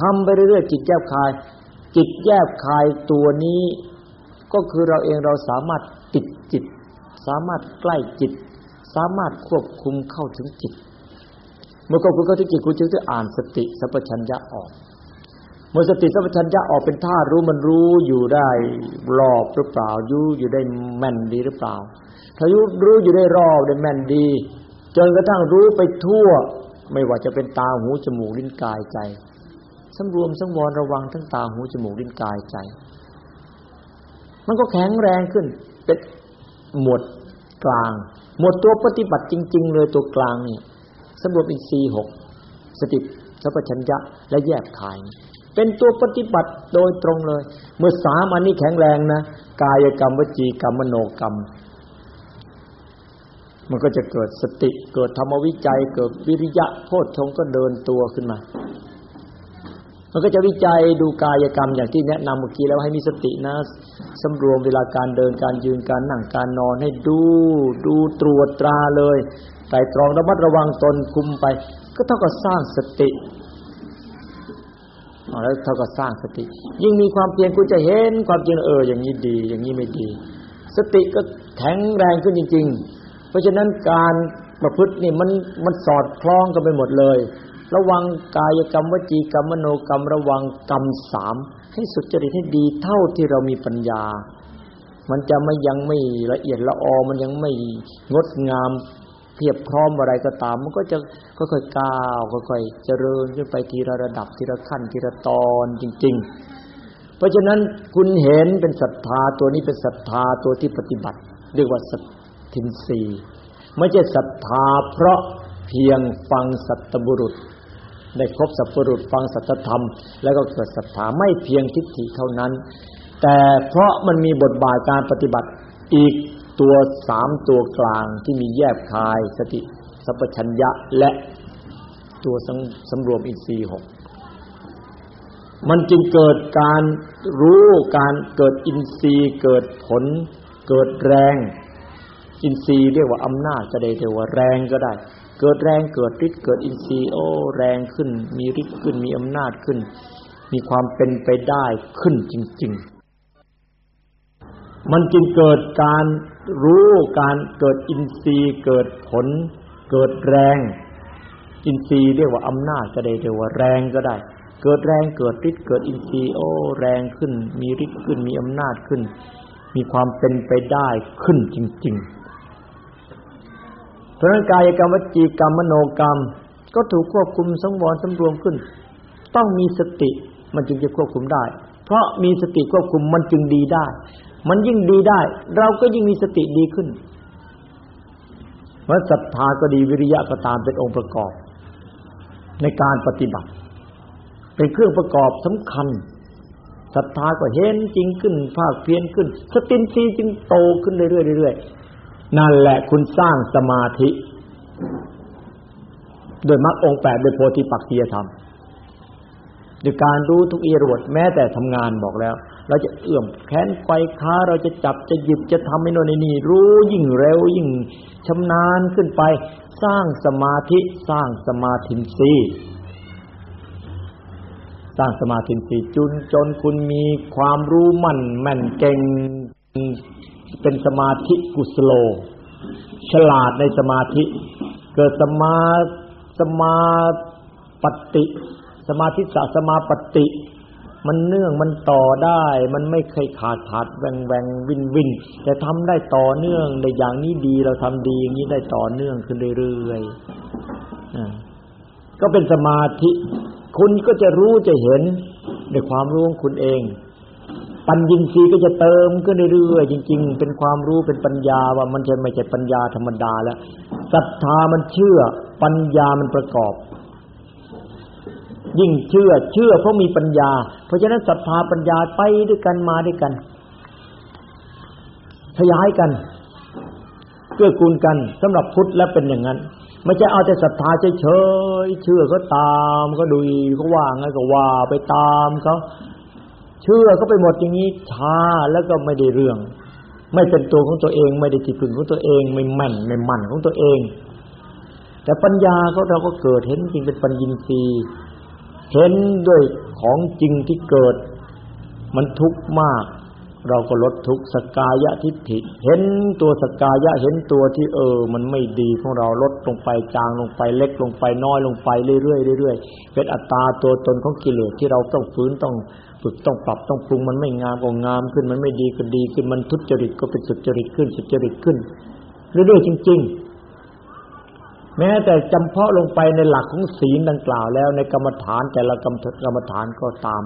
ทำไปเรื่อยๆจิตแยบคาย จิตแยบคายตัวนี้ ก็คือเราเองเราสามารถติดจิต สามารถใกล้จิต สามารถควบคุมเข้าถึงจิต เมื่อควบคุมเข้าถึงจิตคุณจึงจะอ่านสติสัพพัญญะออกเมื่อสติสัพพัญญะออกเป็นท่ารู้มันรู้อยู่ได้รอบหรือเปล่ายู่อยู่ได้แม่นดีหรือเปล่า ถ้ารู้รู้อยู่ได้รอบได้แม่นดี จนกระทั่งรู้ไปทั่ว ไม่ว่าจะเป็นตาหูจมูกลิ้นกายใจสำรวมสังวรระวังทั้งตาหูจมูกลิ้นกายใจ มันก็แข็งแรงขึ้นเป็นหมวดกลาง หมวดตัวปฏิบัติจริง ๆ เลยตัวกลางเนี่ยสำรวมอินทรีย์หกสติสัพชัญญะและแยกขาย เป็นตัวปฏิบัติโดยตรงเลย เมื่อสามอันนี้แข็งแรงนะกายกรรมวจีกรรมมโนกรรม มันก็จะเกิดสติเกิดธรรมวิจัย เกิดวิริยะโพชฌงก็เดินตัวขึ้นมา มันก็จะวิจัยดูกายกรรมอย่างที่แนะนำเมื่อกี้แล้วให้มีสตินะ สำรวมเวลาการเดินการยืนการนั่งการนอนให้ดูดูตรวจตราเลยไตรตรองระมัดระวังตนคุมไป ก็เท่ากับสร้างสติแล้วเท่ากับสร้างสติ ยิ่งมีความเพียรคุณจะเห็นความจริงเออ อย่างนี้ดี อย่างนี้ไม่ดี สติก็แข็งแรงขึ้นจริง ๆ เพราะฉะนั้นการประพฤตินี่มันมันสอดคล้องกันไปหมดเลย ระวังกายกรรมวจีกรรมมโนกรรมระวังกรรมสามให้สุจริตให้ดีเท่าที่เรามีปัญญา มันจะไม่ยังไม่ละเอียดละออมันยังไม่งดงามเพียบพร้อมอะไรก็ตาม มันก็จะค่อยๆก้าวค่อยๆเจริญขึ้นไปทีละระดับทีละขั้นทีละตอนจริง ๆ เพราะฉะนั้นคุณเห็นเป็นศรัทธาตัวนี้เป็นศรัทธาตัวที่ปฏิบัติ เรียกว่าทินรีไม่ใช่ศรัทธาเพราะเพียงฟังสัตบุรุษ ได้ครบสัตบุรุษฟังสัตธรรม แล้วก็เกิดศรัทธาไม่เพียงทิฏฐิเท่านั้น แต่เพราะมันมีบทบาทการปฏิบัติอีกตัวสามตัวกลางที่มีแยบคาย สติสัพชัญญะและตัวสำรวมอินทรีย์หกมันจึงเกิดการรู้การเกิดอินทรีย์เกิดผล เกิดแรง อินทรีย์เรียกว่าอำนาจก็ได้เรียกว่าแรงก็ได้ เกิดแรงเกิดฤทธิ์เกิดอินทรีย์โอ้แรงขึ้น มีฤทธิ์ขึ้นมีอำนาจขึ้น มีความเป็นไปได้ขึ้นจริง ๆ มันจึงเกิดการรู้การเกิดอินทรีย์เกิดผล เกิดแรง อินทรีย์เรียกว่าอำนาจก็ได้เรียกว่าแรงก็ได้ เกิดแรงเกิดฤทธิ์เกิดอินทรีย์โอ้แรงขึ้น มีฤทธิ์ขึ้นมีอำนาจขึ้น มีความเป็นไปได้ขึ้นจริง ๆ เพราะนั้นกายกรรมวจีกรรมมโนกรรม ก็ถูกควบคุมสังวรสำรวมขึ้น ต้องมีสติมันจึงจะควบคุมได้ เพราะมีสติควบคุมมันจึงดีได้ มันยิ่งดีได้ เราก็ยิ่งมีสติดีขึ้นเพราะศรัทธาก็ดีวิริยะก็ตามเป็นองค์ประกอบ ในการปฏิบัติ เป็นเครื่องประกอบสำคัญศรัทธาก็เห็นจริงขึ้น ภาคเพียรขึ้น สตินซีจึงโตขึ้นเรื่อยๆ นั่นแหละคุณสร้างสมาธิ โดยมรรคองค์แปดโดยโพธิปักจียธรรมโดยการรู้ทุกอีรวดแม้แต่ทำงานบอกแล้ว เราจะเอื้อมแขนไกวขาเราจะจับจะหยิบจะทำให้โน่นนี่รู้ยิ่งเร็วยิ่งชำนาญขึ้นไป สร้างสมาธิสร้างสมาธินีสร้างสมาธินีจุนจนคุณมีความรู้มั่นแม่นเก่ง เป็นสมาธิกุสโล ฉลาดในสมาธิ เกิดสมาสมาปฏิสมาธิสสมาปฏิมันเนื่องมันต่อได้ มันไม่เคยขาดขาดแวงแวงวินวินแต่ทำได้ต่อเนื่องในอย่างนี้ดีเราทำดีอย่างนี้ได้ต่อเนื่องขึ้นเรื่อยๆก็เป็นสมาธิ คุณก็จะรู้จะเห็นในความรู้ของคุณเอง ปัญญินทรีย์ก็จะเติมขึ้นเรื่อยๆจริง ๆ เป็นความรู้เป็นปัญญาว่ามันจะไม่ใช่ปัญญาธรรมดาแล้วศรัทธามันเชื่อ ปัญญามันประกอบ ยิ่งเชื่อ เชื่อเพราะมีปัญญา เพราะฉะนั้นศรัทธาปัญญาไปด้วยกันมาด้วยกันขยายกันเกื้อกูลกันสำหรับพุทธแล้วเป็นอย่างนั้นไม่ใช่เอาแต่ศรัทธาเฉยๆเชื่อก็ตามก็ดูก็ว่าไงก็ว่าไปตามเขา เชื่อก็ไปหมดอย่างนี้ช้าแล้วก็ไม่ได้เรื่อง ไม่เป็นตัวของตัวเอง ไม่ได้ที่พึ่งของตัวเอง ไม่แม่นไม่มั่นของตัวเอง แต่ปัญญาเขาเราก็เกิดเห็นจริงเป็นปัญญินทรีย์เห็นด้วยของจริงที่เกิด มันทุกข์มาก เราก็ลดทุกข์สกายะทิฏฐิ เห็นตัวสกายะเห็นตัวที่เออ มันไม่ดีของเราลดลงไปจางลงไปเล็กลงไปน้อยลงไปเรื่อยๆเรื่อยๆเป็นอัตตาตัวตนของกิเลสที่เราต้องฝืนต้อง ฝึกต้องปรับต้องปรุงมันไม่งามก็งามขึ้น มันไม่ดีก็ดีขึ้นมันทุจริตก็เป็นสุจริตขึ้นสุจริตขึ้นเรื่อยๆจริง ๆ แม้แต่จำเพาะลงไปในหลักของศีลดังกล่าวแล้ว ในกรรมฐานแต่ละกรรมกรรมฐานก็ตาม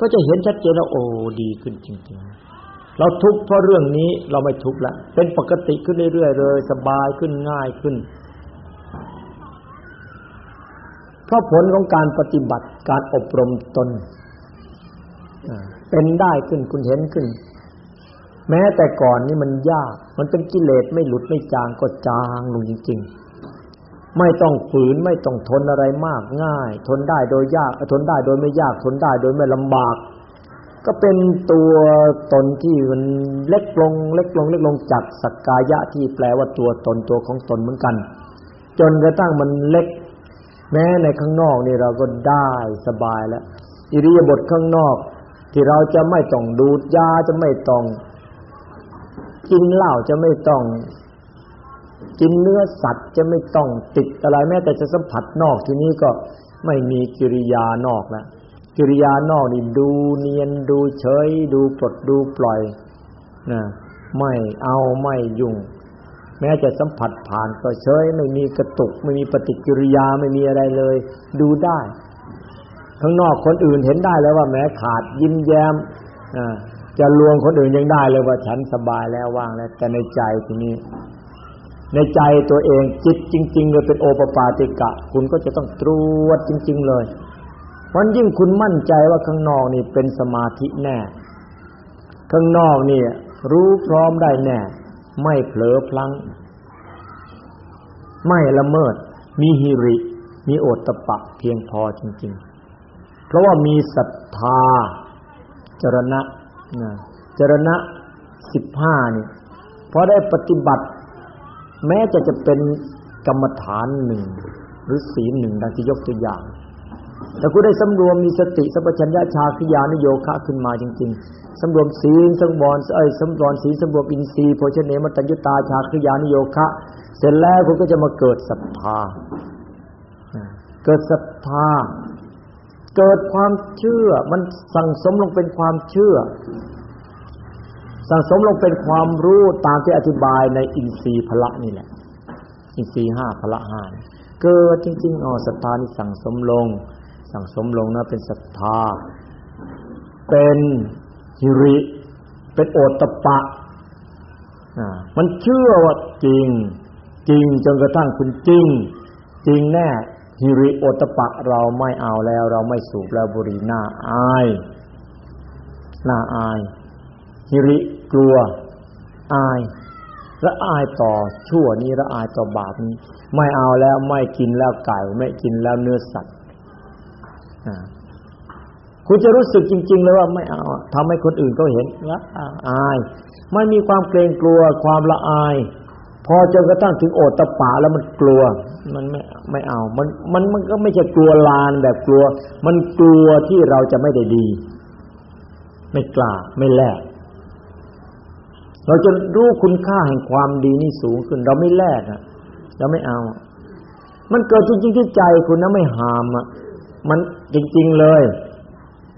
ก็จะเห็นชัดเจนว่าโอ้ดีขึ้นจริง ๆ เราทุกข์เพราะเรื่องนี้เราไม่ทุกข์ละเป็นปกติขึ้นเรื่อยๆเลยสบายขึ้นง่ายขึ้นเพราะผลของการปฏิบัติการอบรมตน เป็นได้ขึ้นคุณเห็นขึ้น แม้แต่ก่อนนี่มันยาก มันเป็นกิเลสไม่หลุดไม่จางก็จางลงจริง ๆ ไม่ต้องฝืนไม่ต้องทนอะไรมากง่าย ทนได้โดยยากทนได้โดยไม่ยากทนได้โดยไม่ลำบาก ก็เป็นตัวตนที่มันเล็กลง เล็กลง เล็กลงจากสักกายะที่แปลว่าตัวตนตัวของตนเหมือนกัน จนกระทั่งมันเล็ก แม้ในข้างนอกนี่เราก็ได้สบายแล้วอิริยาบถข้างนอก ที่เราจะไม่ต้องดูดยาจะไม่ต้องกินเหล้าจะไม่ต้อง กินเนื้อสัตว์จะไม่ต้องติดอะไรแม้แต่จะสัมผัสนอกทีนี้ก็ไม่มีกิริยานอกแล้วกิริยานอกนี่ดูเนียนดูเฉย ดูปลดดูปล่อยนะไม่เอาไม่ยุ่ง แม้จะสัมผัสผ่านก็เฉย ไม่มีกระตุก ไม่มีปฏิกิริยาไม่มีอะไรเลย ดูได้ ข้างนอกคนอื่นเห็นได้แล้วว่าแม้ขาดยิ้มแย้มจะลวงคนอื่นยังได้เลยว่าฉันสบายแล้วว่างแล้ว แต่ในใจทีนี้ในใจตัวเองจิตจริงๆเลยเป็นโอปปาติกะ คุณก็จะต้องตรวจจริง ๆ เลยวันยิ่งคุณมั่นใจว่าข้างนอกนี่เป็นสมาธิแน่ ข้างนอกนี่รู้พร้อมได้แน่ ไม่เผลอพลั้ง ไม่ละเมิด มีหิริ มีโอตตะปะเพียงพอจริง ๆ เพราะว่ามีศรัทธาจรณะนะจรณะสิบห้านี่พอได้ปฏิบัติ แม้จะจะเป็นกรรมฐานหนึ่งหรือศีลหนึ่งดังที่ยกตัวอย่าง แต่คุณได้สำรวมมีสติสัพพัญญาชาคิยานุโยคะขึ้นมาจริง ๆสำรวมศีลสำรวมเอ้ยสำรวมศีลสำรวมอินทรีย์โภชเนมตัญญตาชาคิยานุโยคะ เสร็จแล้วคุณก็จะมาเกิดศรัทธาเกิดศรัทธา เกิดความเชื่อ มันสั่งสมลงเป็นความเชื่อ สั่งสมลงเป็นความรู้ตามที่อธิบายในอินทรีย์พละนี่แหละ อินทรีย์ห้าพละห้าเกิดจริงๆอ๋อศรัทธานี่สั่งสมลง สั่งสมลงนะเป็นศรัทธา เป็นหิริ เป็นโอตตะปะมันเชื่อว่าจริง จริงจนกระทั่งคุณจริง จริงแน่ ฮิริโอตปะเราไม่เอาแล้ว เราไม่สูบแล้วบุหรี่หน้าอายหน้าอายฮิริกลัวอายและอายต่อชั่วนี้และอายต่อบาปนี้ ไม่เอาแล้วไม่กินแล้วไก่ ไม่กินแล้วเนื้อสัตว์คุณจะรู้สึกจริง ๆ เลยว่าไม่เอาทำให้คนอื่นเขาเห็นละอาย ไม่มีความเกรงกลัวความละอาย พอจนกระทั่งถึงโอตตะปาแล้วมันกลัว มันไม่ไม่เอา มันมันมันก็ไม่ใช่กลัวลานแบบกลัว มันกลัวที่เราจะไม่ได้ดี ไม่กล้าไม่แลกเราจะรู้คุณค่าแห่งความดีนี่สูงขึ้น เราไม่แลกอะ เราไม่เอา มันเกิดจริงๆที่ใจคุณนะไม่หามอะมันจริง ๆเลย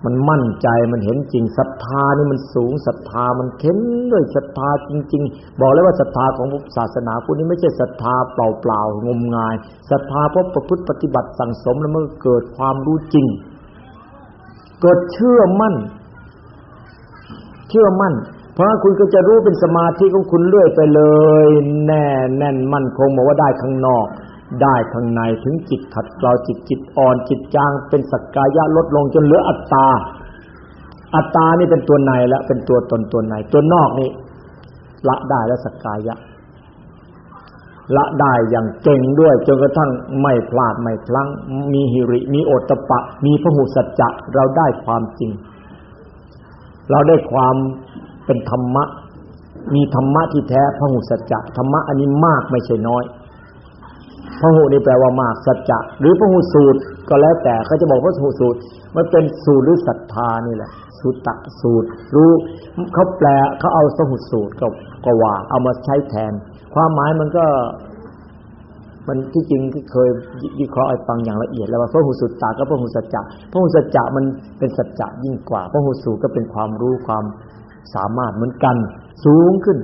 มันมั่นใจมันเห็นจริงศรัทธานี่มันสูงศรัทธามันเข้มด้วยศรัทธาจริง ๆ บอกเลยว่าศรัทธาของศาสนาพุทธนี่ไม่ใช่ศรัทธาเปล่าๆงมงายศรัทธาเพราะประพฤติปฏิบัติสั่งสมแล้วมันเกิดความรู้จริง เกิดเชื่อมั่น เชื่อมั่น เพราะคุณก็จะรู้เป็นสมาธิของคุณเรื่อยไปเลย แน่แน่นมั่นคงบอกว่าได้ข้างนอก ได้ข้างในถึงจิตขัดเกลาจิตจิตอ่อนจิตจางเป็นสักกายะลดลงจนเหลืออัตตา อัตตานี่เป็นตัวในแล้วเป็นตัวตนตัวในตัวนอกนี่ละได้แล้วสักกายะ ละได้อย่างเก่งด้วยจนกระทั่งไม่พลาดไม่พลั้ง มีหิริ มีโอตตะปะ มีพหุสัจจะเราได้ความจริง เราได้ความเป็นธรรมะ มีธรรมะที่แท้พหุสัจจะธรรมะอันนี้มากไม่ใช่น้อย พหุนี่แปลว่ามากสัจจะหรือพหุสูตรก็แล้วแต่เขาจะบอกว่าพหุสูตร มันเป็นสูตรหรือศรัทธานี่แหละสุตตะสูตร รู้เขาแปลเขาเอาสหุสูตรก็ก็ว่า เอามาใช้แทน ความหมายมันก็ มันที่จริงที่เคยวิเคราะห์ให้ฟังอย่างละเอียด แล้วว่าพระหุสุตตากับพระหุสัจจะพระหุสัจจะมันเป็นสัจจะยิ่งกว่าพระหุสูตรก็เป็นความรู้ความสามารถเหมือนกัน สูงขึ้น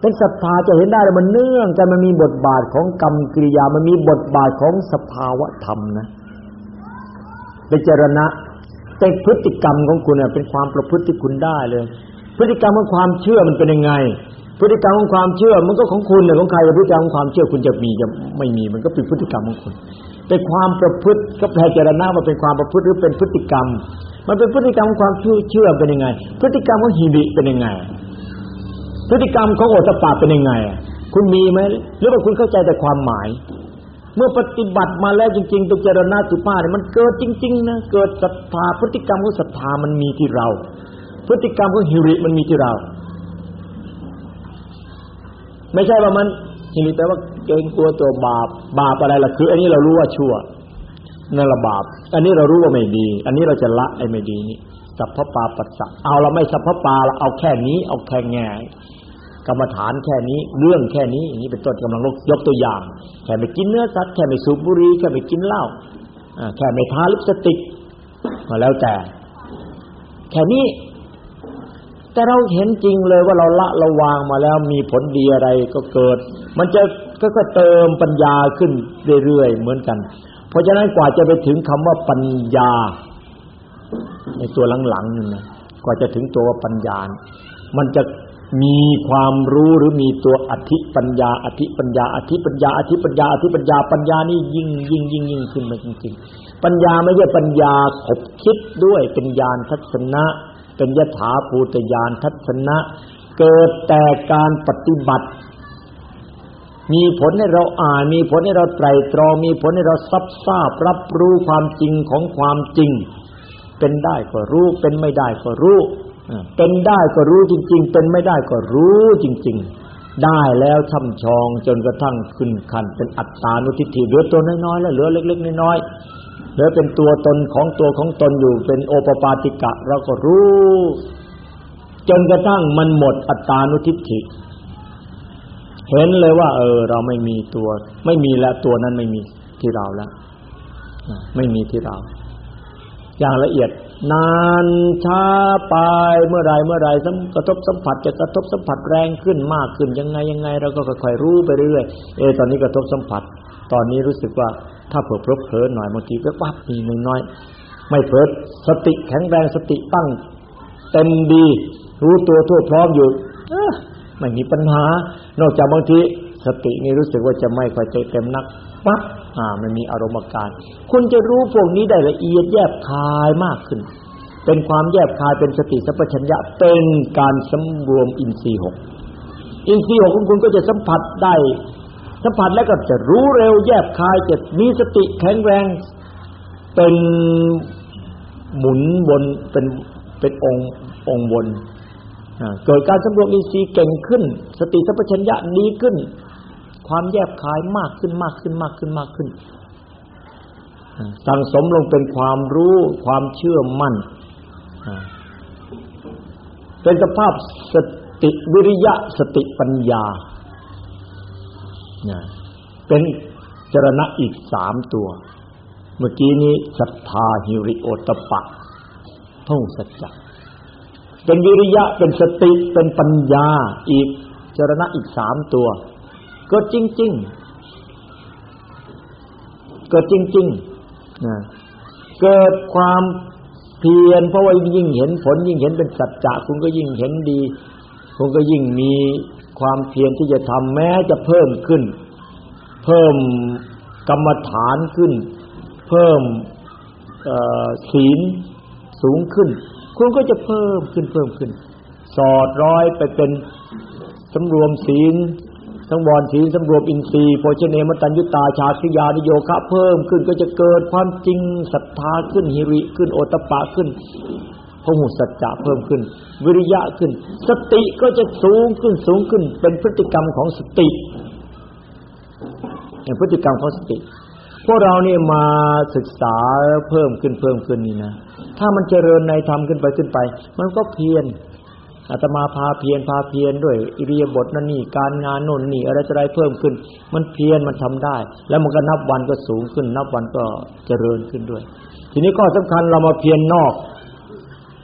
เป็นศรัทธาจะเห็นได้เลยมันเนื่องกันมันมีบทบาทของกรรมกิริยา มันมีบทบาทของสภาวะธรรมนะเป็นจรณะเป็นพฤติกรรมของคุณเป็นความประพฤติที่คุณได้เลย พฤติกรรมของความเชื่อมันเป็นยังไง พฤติกรรมของความเชื่อมันก็ของคุณเลยของใครพฤติกรรมของความเชื่อคุณจะมีจะไม่มีมันก็เป็นพฤติกรรมของคุณเป็นความประพฤติก็แปลเจรณะว่าเป็นความประพฤติหรือเป็นพฤติกรรม มันเป็นพฤติกรรมความเชื่อเป็นยังไง พฤติกรรมของหิริเป็นยังไง พฤติกรรมของโอตปาเป็นยังไง คุณมีไหมหรือว่าคุณเข้าใจแต่ความหมาย เมื่อปฏิบัติมาแล้วจริงๆตัวเจรณาสุภาเนี่ยมันเกิดจริง ๆ นะ เกิดศรัทธาพฤติกรรมของศรัทธามันมีที่เรา พฤติกรรมของหิริมันมีที่เรา ไม่ใช่ว่ามันหิริแปลว่าเกรงกลัวตัวบาป บาปอะไรล่ะคือ อันนี้เรารู้ว่าชั่วนั่นละบาป อันนี้เรารู้ว่าไม่ดี อันนี้เราจะละไอ้ไม่ดีนี้สัพพปาปัสสะเอาเราไม่สัพพปาเราเอาแค่นี้ เอาแค่แง่ กรรมฐานแค่นี้เรื่องแค่นี้อย่างนี้เป็นต้นกำลังยกตัวอย่าง แค่ไม่กินเนื้อสัตว์แค่ไม่สูบบุหรี่แค่ไม่กินเหล้าแค่ไม่ทาลิปสติกมาแล้วแต่ แค่นี้ แต่เราเห็นจริงเลยว่าเราละระวางมาแล้วมีผลดีอะไรก็เกิด มันจะก็เติมปัญญาขึ้นเรื่อยๆเหมือนกัน เพราะฉะนั้นกว่าจะไปถึงคำว่าปัญญา ในตัวหลังๆนั่นนะกว่าจะถึงตัวปัญญา มันจะ มีความรู้หรือมีตัวอธิปัญญา อธิปัญญา อธิปัญญา อธิปัญญา อธิปัญญา ปัญญานี่ยิ่งยิ่งยิ่งยิ่งขึ้นมาจริงๆ ปัญญาไม่ใช่ปัญญาขบคิดด้วยเป็นญาณทัศนะ เป็นยถาภูตญาณทัศนะ เกิดแต่การปฏิบัติ มีผลให้เราอ่าน มีผลให้เราไตรตรอง มีผลให้เราซับทราบรับรู้ความจริงของความจริง เป็นได้ก็รู้ เป็นไม่ได้ก็รู้ เป็นได้ก็รู้จริง ๆ เป็นไม่ได้ก็รู้จริง ๆ ได้แล้วช่ำชองจนกระทั่งขึ้นขันเป็นอัตตานุทิฏฐิเหลือตัวน้อยๆแล้วเหลือเล็ก ๆ น้อยๆเหรือเป็นตัวตนของตัวของตนอยู่เป็นโอปปาติกะเราก็รู้ จนกระทั่งมันหมดอัตตานุทิฏฐิ เห็นเลยว่า เออ เราไม่มีตัว ไม่มีแล้วตัวนั้นไม่มีที่เราแล้วไม่มีที่เรา อย่างละเอียด นานช้าไปเมื่อไรเมื่อไรสัมกระทบสัมผัสจะกระทบสัมผัสแรงขึ้นมากขึ้นยังไงยังไง เราก็ค่อยๆรู้ไปเรื่อยเออตอนนี้กระทบสัมผัส ตอนนี้รู้สึกว่าถ้าเผลอเผลอหน่อยบางทีก็วับมีน้อยๆไม่เผลอสติแข็งแรงสติตั้งเต็มดี รู้ตัวทั่วพร้อมอยู่ไม่มีปัญหา นอกจากบางทีสตินี่รู้สึกว่าจะไม่ค่อยใจเต็มนักปั๊บ อ่ามันมีอารมณ์การ คุณจะรู้พวกนี้ได้ละเอียดแยบคายมากขึ้น เป็นความแยบคายเป็นสติสัพพัญญะเป็นการสำรวมอินทรีย์หกอินทรีย์หกของคุณก็จะสัมผัสได้ สัมผัสแล้วก็จะรู้เร็วแยบคายจะมีสติแข็งแรง เป็นหมุนบนเป็นเป็นองค์องค์บนเกิดการสำรวมอินทรีย์เก่งขึ้น สติสัพพัญญะดีขึ้น ความแยบคายมากขึ้นมากขึ้นมากขึ้นมากขึ้น สั่งสมลงเป็นความรู้ความเชื่อมั่น เป็นสภาพสติวิริยะสติปัญญา เป็นจรณะอีกสามตัว เมื่อกี้นี้ศรัทธาหิริโอตปะท่องสัจจะเป็นวิริยะเป็นสติเป็นปัญญาอีกจรณะอีกสามตัว เกิดจริง ๆ เกิดจริงๆนะเกิดความเพียรเพราะว่ายิ่งเห็นผลยิ่งเห็นเป็นสัจจะคุณก็ยิ่งเห็นดี คุณก็ยิ่งมีความเพียรที่จะทำแม้จะเพิ่มขึ้น เพิ่มกรรมฐานขึ้น เพิ่มศีลสูงขึ้น คุณก็จะเพิ่มขึ้นเพิ่มขึ้น สอดร้อยไปเป็นสำรวมศีล สังวรศีลสำรวมอินทรีย์โภชเนมตัญยุตาชาคริยานิโยคะเพิ่มขึ้นก็จะเกิดความจริงศรัทธาขึ้นหิริขึ้นโอตปะขึ้นพหุสัจจะเพิ่มขึ้น วิริยะขึ้น สติก็จะสูงขึ้นสูงขึ้น เป็นพฤติกรรมของสติเป็นพฤติกรรมของสติพวกเราเนี่ยมาศึกษาเพิ่มขึ้นเพิ่มขึ้นนี่นะ ถ้ามันเจริญในธรรมขึ้นไปขึ้นไป มันก็เพียร อาตมาพาเพียรพาเพียรด้วยอิริยาบถนั่นนี่การงานโน่นนี่อะไรจะไรเพิ่มขึ้น มันเพียรมันทำได้ แล้วมันก็นับวันก็สูงขึ้น นับวันก็เจริญขึ้นด้วย ทีนี้ก็สำคัญเรามาเพียรนนอก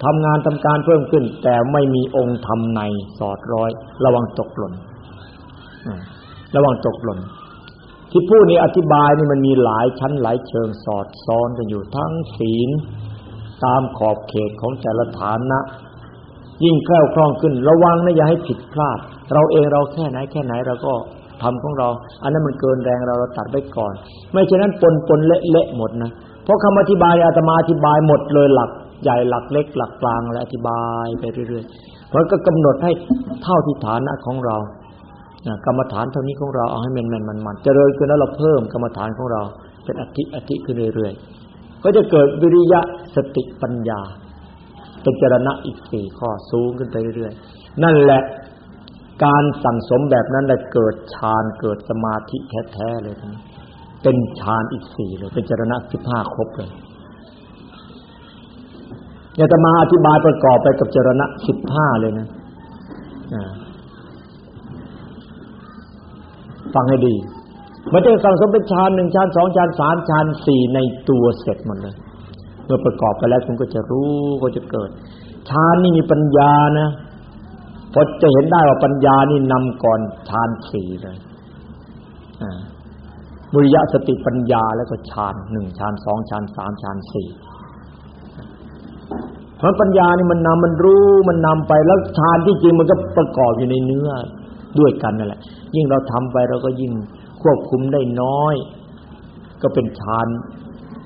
ทำงานทำการเพิ่มขึ้น แต่ไม่มีองค์ธรรมในสอดร้อย ระวังตกหล่นระวังตกหล่นที่พูดนี้อธิบายนี่มันมีหลายชั้นหลายเชิงสอดซ้อนกันอยู่ทั้งศีลตามขอบเขตของแต่ละฐานะ ยิ่งแคล่วคล่องขึ้น ระวังนะอย่าให้ผิดพลาด เราเองเราแค่ไหนแค่ไหนเราก็ทำของเรา อันนั้นมันเกินแรงเราเราตัดไว้ก่อน ไม่เช่นนั้นปนปนเละเละหมดนะเพราะคำอธิบายอาตมาอธิบายหมดเลยหลักใหญ่หลักเล็ก หลักกลางและอธิบายไปเรื่อยๆเพราะก็กำหนดให้เท่าที่ฐานะของเรากรรมฐานเท่านี้ของเราเอาให้มันมันมันมันเจริญขึ้นแล้วเราเพิ่มกรรมฐานของเรา เป็นอธิอธิขึ้นเรื่อยๆก็จะเกิดวิริยะสติปัญญา เป็นจรณะอีกสี่ข้อสูงขึ้นไปเรื่อยๆนั่นแหละการสั่งสมแบบนั้นได้เกิดฌานเกิดสมาธิแท้ๆเลยเป็นฌานอีกสี่เลยเป็นจรณะสิบห้าครบเลยเนี่ยจะมาอธิบายประกอบไปกับจรณะสิบห้าเลยนะฟังให้ดีมันจะสั่งสมเป็นฌานหนึ่งฌานสองฌานสามฌานสี่ในตัวเสร็จหมดเลย เมื่อประกอบไปแล้วคุณก็จะรู้ก็จะเกิดฌานนี่มีปัญญานะพอจะเห็นได้ว่าปัญญานี่นำก่อนฌานสี่เลยมุริยะสติปัญญาแล้วก็ฌานหนึ่งฌานสองฌานสามฌานสี่เพราะปัญญานี่มันนำมันรู้มันนำไปแล้วฌานที่จริงมันก็ประกอบอยู่ในเนื้อด้วยกันนั่นแหละ ยิ่งเราทำไปเราก็ยิ่งควบคุมได้น้อย ก็เป็นฌาน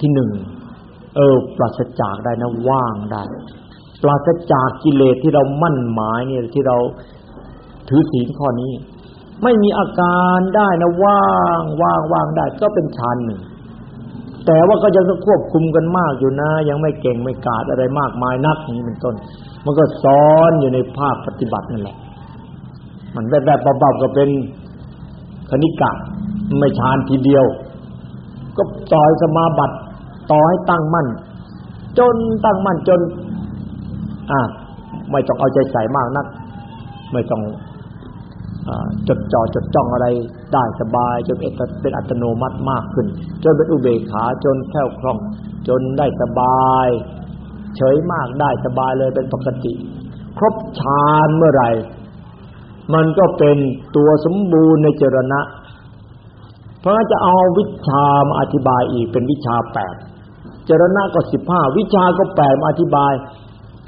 ที่หนึ่ง เออ ปราศจากได้นะว่างได้ ปราศจากกิเลสที่เรามั่นหมายเนี่ยที่เราถือศีลข้อนี้ ไม่มีอาการได้นะว่างว่างว่างได้ ก็เป็นฌานหนึ่งแต่ว่าก็ยังควบคุมกันมากอยู่นะ ยังไม่เก่งไม่กาดอะไรมากมายนักนี้เป็นต้น มันก็ซ้อนอยู่ในภาคปฏิบัตินั่นแหละ มันแบบแบบเบาๆก็เป็นคณิกะไม่ฌานทีเดียว ก็ต่อยสมาบัติ ต่อให้ตั้งมั่น จนตั้งมั่นจน อ่าไม่ต้องเอาใจใส่มากนัก ไม่ต้องจดจ่อจดจ้องอะไรได้สบาย จนเป็นอัตโนมัติมากขึ้น จนเป็นอุเบกขาจนแค่วคล่อง จนได้สบาย เฉยมากได้สบายเลยเป็นปกติ ครบฌานเมื่อไหร่ มันก็เป็นตัวสมบูรณ์ในเจรณะ เพราะจะเอาวิชามาอธิบายอีกเป็นวิชาแปด จรณะก็สิบห้าวิชาก็แปดมาอธิบาย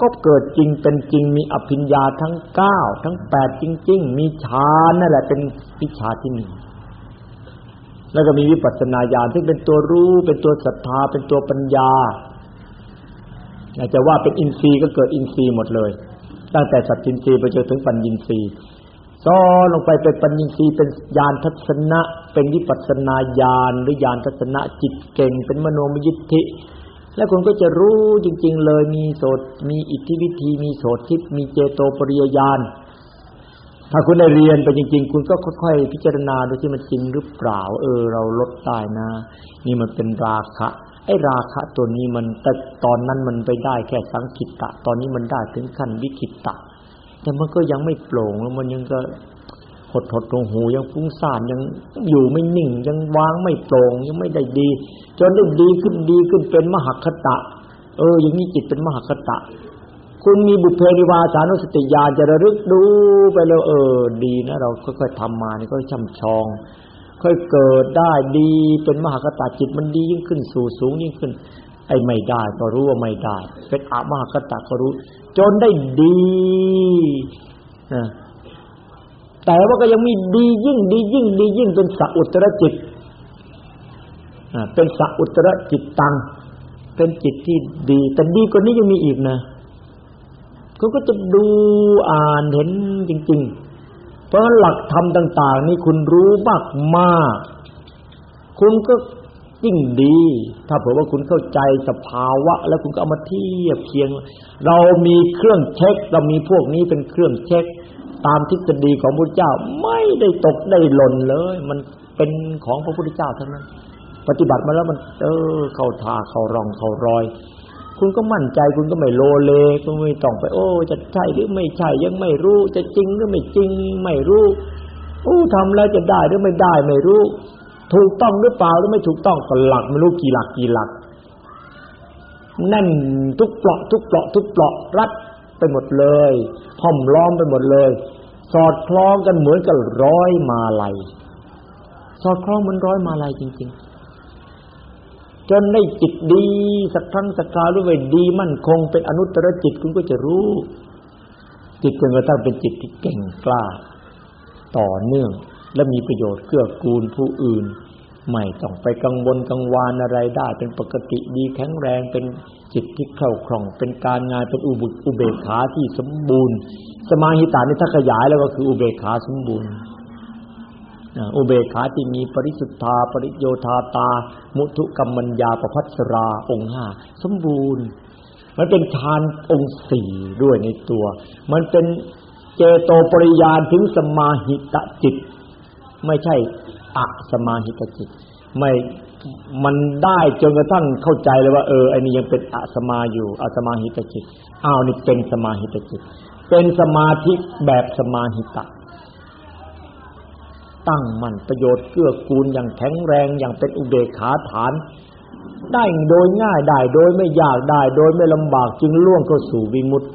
ก็เกิดจริงเป็นจริงมีอภิญญาทั้งเก้าทั้งแปดจริง ๆ มีฌานนั่นแหละเป็นวิชาที่หนึ่งแล้วก็มีวิปัสสนาญาณที่เป็นตัวรู้เป็นตัวศรัทธาเป็นตัวปัญญาอาจจะว่าเป็นอินทรีย์ก็เกิดอินทรีย์หมดเลย ตั้งแต่สัจจินทรีย์ไปจนถึงปัญญินทรีย์ ซ้อนลงไปเป็นปัญญสีเป็นญาณทัศนะ เป็นวิปัสสนาญาณหรือญาณทัศนะจิตเก่ง เป็นมโนมยิทธิ แล้วคุณก็จะรู้จริง ๆ เลยมีโสตมีอิทธิวิธี มีโสทิพมีเจโตปริยญาณถ้าคุณได้เรียนไปจริง ๆ คุณก็ค่อยๆพิจารณาดูที่มันจริงหรือเปล่า เออ เราลดได้นะ นี่มันเป็นราคะไอ้ราคะตัวนี้มันแต่ตอนนั้นมันไปได้แค่สังคิตะ ตอนนี้มันได้ถึงขั้นวิคิตะ แต่มันก็ยังไม่โปร่งแล้วมันยังก็หดหดตรงหูยังฟุ้งซ่านยังอยู่ไม่นิ่ง ยังวางไม่โปร่งยังไม่ได้ดี จนได้ดีขึ้นดีขึ้นเป็นมหคตะ เออ อย่างนี้จิตเป็นมหคตะ คุณมีบุพเพนิวาสานุสติญาณจะระลึกดูไปแล้วเออ ดีนะเราค่อยๆทำมานี่ก็ช่ำชอง ค่อยเกิดได้ดีเป็นมหคตะจิตมันดียิ่งขึ้นสู่สูงยิ่งขึ้น ไอ้ไม่ได้ก็รู้ว่าไม่ได้ เป็นอามหคตะก็รู้ จนได้ดีนะแต่ว่าก็ยังมีดียิ่งดียิ่งดียิ่งเป็นสัอุตรจิตเป็นสัอุตรจิตตัง เป็นจิตที่ดี แต่ดีกว่านี้ยังมีอีกนะเขาก็จะดูอ่านเห็นจริง ๆ เพราะหลักธรรมต่าง ๆ นี่คุณรู้มากมากคุณก็ ยิ่งดี ถ้าเผื่อว่าคุณเข้าใจสภาวะ แล้วคุณก็เอามาเทียบเคียง เรามีเครื่องเช็ค เรามีพวกนี้เป็นเครื่องเช็ค ตามทฤษฎีของพระเจ้าไม่ได้ตกได้หล่นเลย มันเป็นของพระพุทธเจ้าทั้งนั้น ปฏิบัติมาแล้วมัน เออ เข้าท่าเข้ารองเข้ารอย คุณก็มั่นใจคุณก็ไม่โลเลคุณไม่ต้องไป โอ้จะใช่หรือไม่ใช่ยังไม่รู้ จะจริงหรือไม่จริง ไม่รู้โอ้ทำแล้วจะได้หรือไม่ได้ไม่รู้ ถูกต้องหรือเปล่าหรือไม่ถูกต้องก็หลักไม่รู้กี่หลักกี่หลักแน่นทุกเปลาะทุกเปลาะทุกเปลาะรัดไปหมดเลยห้อมล้อมไปหมดเลย สอดคล้องกันเหมือนกับร้อยมาลัยสอดคล้องเหมือนร้อยมาลัยจริง ๆ จนได้จิตดีสักครั้งสักคราวด้วยดีมั่นคง เป็นอนุตตรจิตคุณก็จะรู้ จิตจนกระทั่งเป็นจิตที่เก่งกล้า ต่อเนื่อง และมีประโยชน์เกื้อกูลผู้อื่น ไม่ต้องไปกังวลกังวานอะไรได้ เป็นปกติดีแข็งแรงเป็นจิตที่เข้าคล่อง เป็นการงานเป็นอุบุอุเบกขาที่สมบูรณ์ สมาหิตานี่ถ้าขยายแล้วก็คืออุเบกขาสมบูรณ์อุเบกขาที่มีปริสุทธา ปริโยธาตา มุทุกรรมัญญาประพัสราองค์ห้าสมบูรณ์ มันเป็นฌานองค์สี่ด้วยในตัว มันเป็นเจโตปริยานถึงสมาหิตจิต ไม่ใช่อะสมาหิตจิต ไม่มันได้จนกระทั่งเข้าใจเลยว่า เออไอ้นี่ยังเป็นอะสมาอยู่อะสมาหิตจิตอ้าวนี่เป็นสมาหิตจิต เป็นสมาธิแบบสมาหิตะตั้งมั่นประโยชน์เกื้อกูลอย่างแข็งแรงอย่างเป็นอุเบกขาฐาน ได้โดยง่ายได้โดยไม่ยากได้ โดยไม่ลำบากจึงล่วงเข้าสู่วิมุตติ